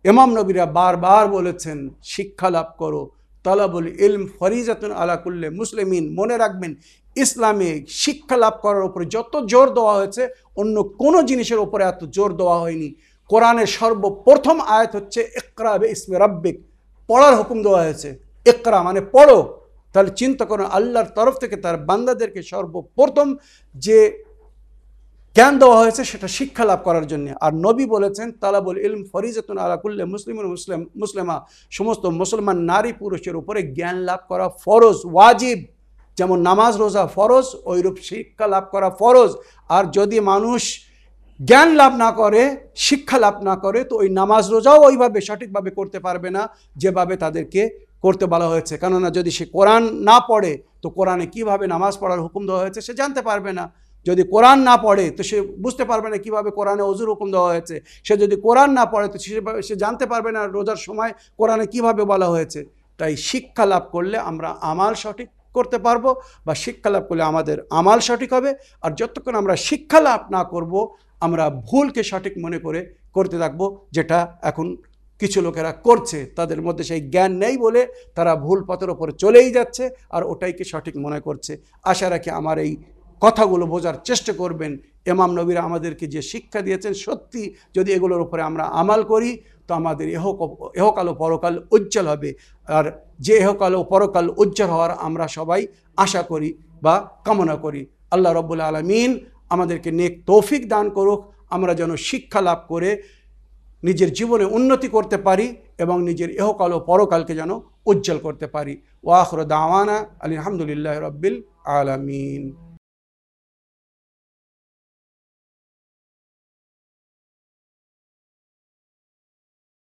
এমাম নবীরা বারবার বলেছেন, শিক্ষা লাভ করো। তালাবুল ইলম ফরিজাতুন আলাকুল্লে মুসলিমিন, মনে রাখবেন, ইসলামে শিক্ষা লাভ করার উপরে যত জোর দেওয়া হয়েছে, অন্য কোনো জিনিসের উপরে এত জোর দেওয়া হয়নি। কোরআনের সর্বপ্রথম আয়াত হচ্ছে একরাবে ইসমে রাব্বিক, পড়ার হুকুম দেওয়া হয়েছে। একরা মানে পড়ো। তাহলে চিন্তা করুন, আল্লাহর তরফ থেকে তার বান্দাদেরকে সর্বপ্রথম যে জ্ঞান দেওয়া হয়েছে সেটা শিক্ষা লাভ করার জন্য। আর নবী বলেছেন, তালাবুল ইলম ফরিজাতুন আলাকুল্লে মুসলিম মুসলিম, মুসলিমা। সমস্ত মুসলমান নারী পুরুষের উপরে জ্ঞান লাভ করা ফরজ, ওয়াজিব। যেমন নামাজ, রোজা ফরজ, ওইরূপ শিক্ষা লাভ করা ফরজ। আর যদি মানুষ জ্ঞান লাভ না করে, শিক্ষা লাভ না করে, তো ওই নামাজ, রোজাও ওইভাবে সঠিকভাবে করতে পারবে না, যেভাবে তাদেরকে করতে বলা হয়েছে। কেননা যদি সে কোরআন না পড়ে, তো কোরআনে কীভাবে নামাজ পড়ার হুকুম দেওয়া হয়েছে সে জানতে পারবে না। যদি কোরআন না পড়ে, তো সে বুঝতে পারবে না কীভাবে কোরআনে অজুর হুকুম দেওয়া হয়েছে। সে যদি কোরআন না পড়ে, তো সে জানতে পারবে না রোজার সময় কোরআনে কীভাবে বলা হয়েছে। তাই শিক্ষা লাভ করলে আমরা আমাল সঠিক করতে পারব বা শিক্ষা লাভ করলে আমাদের আমাল সঠিক হবে। আর যতক্ষণ আমরা শিক্ষা লাভ না করব, আমরা ভুলকে সঠিক মনে করে করতে থাকব, যেটা এখন কিছু লোকেরা করছে, তাদের মধ্যে সেই জ্ঞান নেই বলে তারা ভুল পথের ওপরে চলেই যাচ্ছে আর ওটাইকে সঠিক মনে করছে। আশা রাখি আমার এই কথাগুলো বোঝার চেষ্টা করবেন। এমাম নবীরা আমাদেরকে যে শিক্ষা দিয়েছেন সত্যি যদি এগুলোর উপরে আমরা আমাল করি তো আমাদের এহক এহকাল ও পরকাল উজ্জ্বল হবে। আর যে এহকাল ও পরকাল উজ্জ্বল হওয়ার আমরা সবাই আশা করি বা কামনা করি। আল্লাহ রব্বুল আলমিন আমাদেরকে নেক তৌফিক দান করুক। আমরা যেন শিক্ষা লাভ করে নিজের জীবনে উন্নতি করতে পারি এবং নিজের এহকাল ও পরকালকে যেন উজ্জ্বল করতে পারি। ওয়াহর দাওয়ানা আলহামদুলিল্লাহ রব্বিল আলমিন।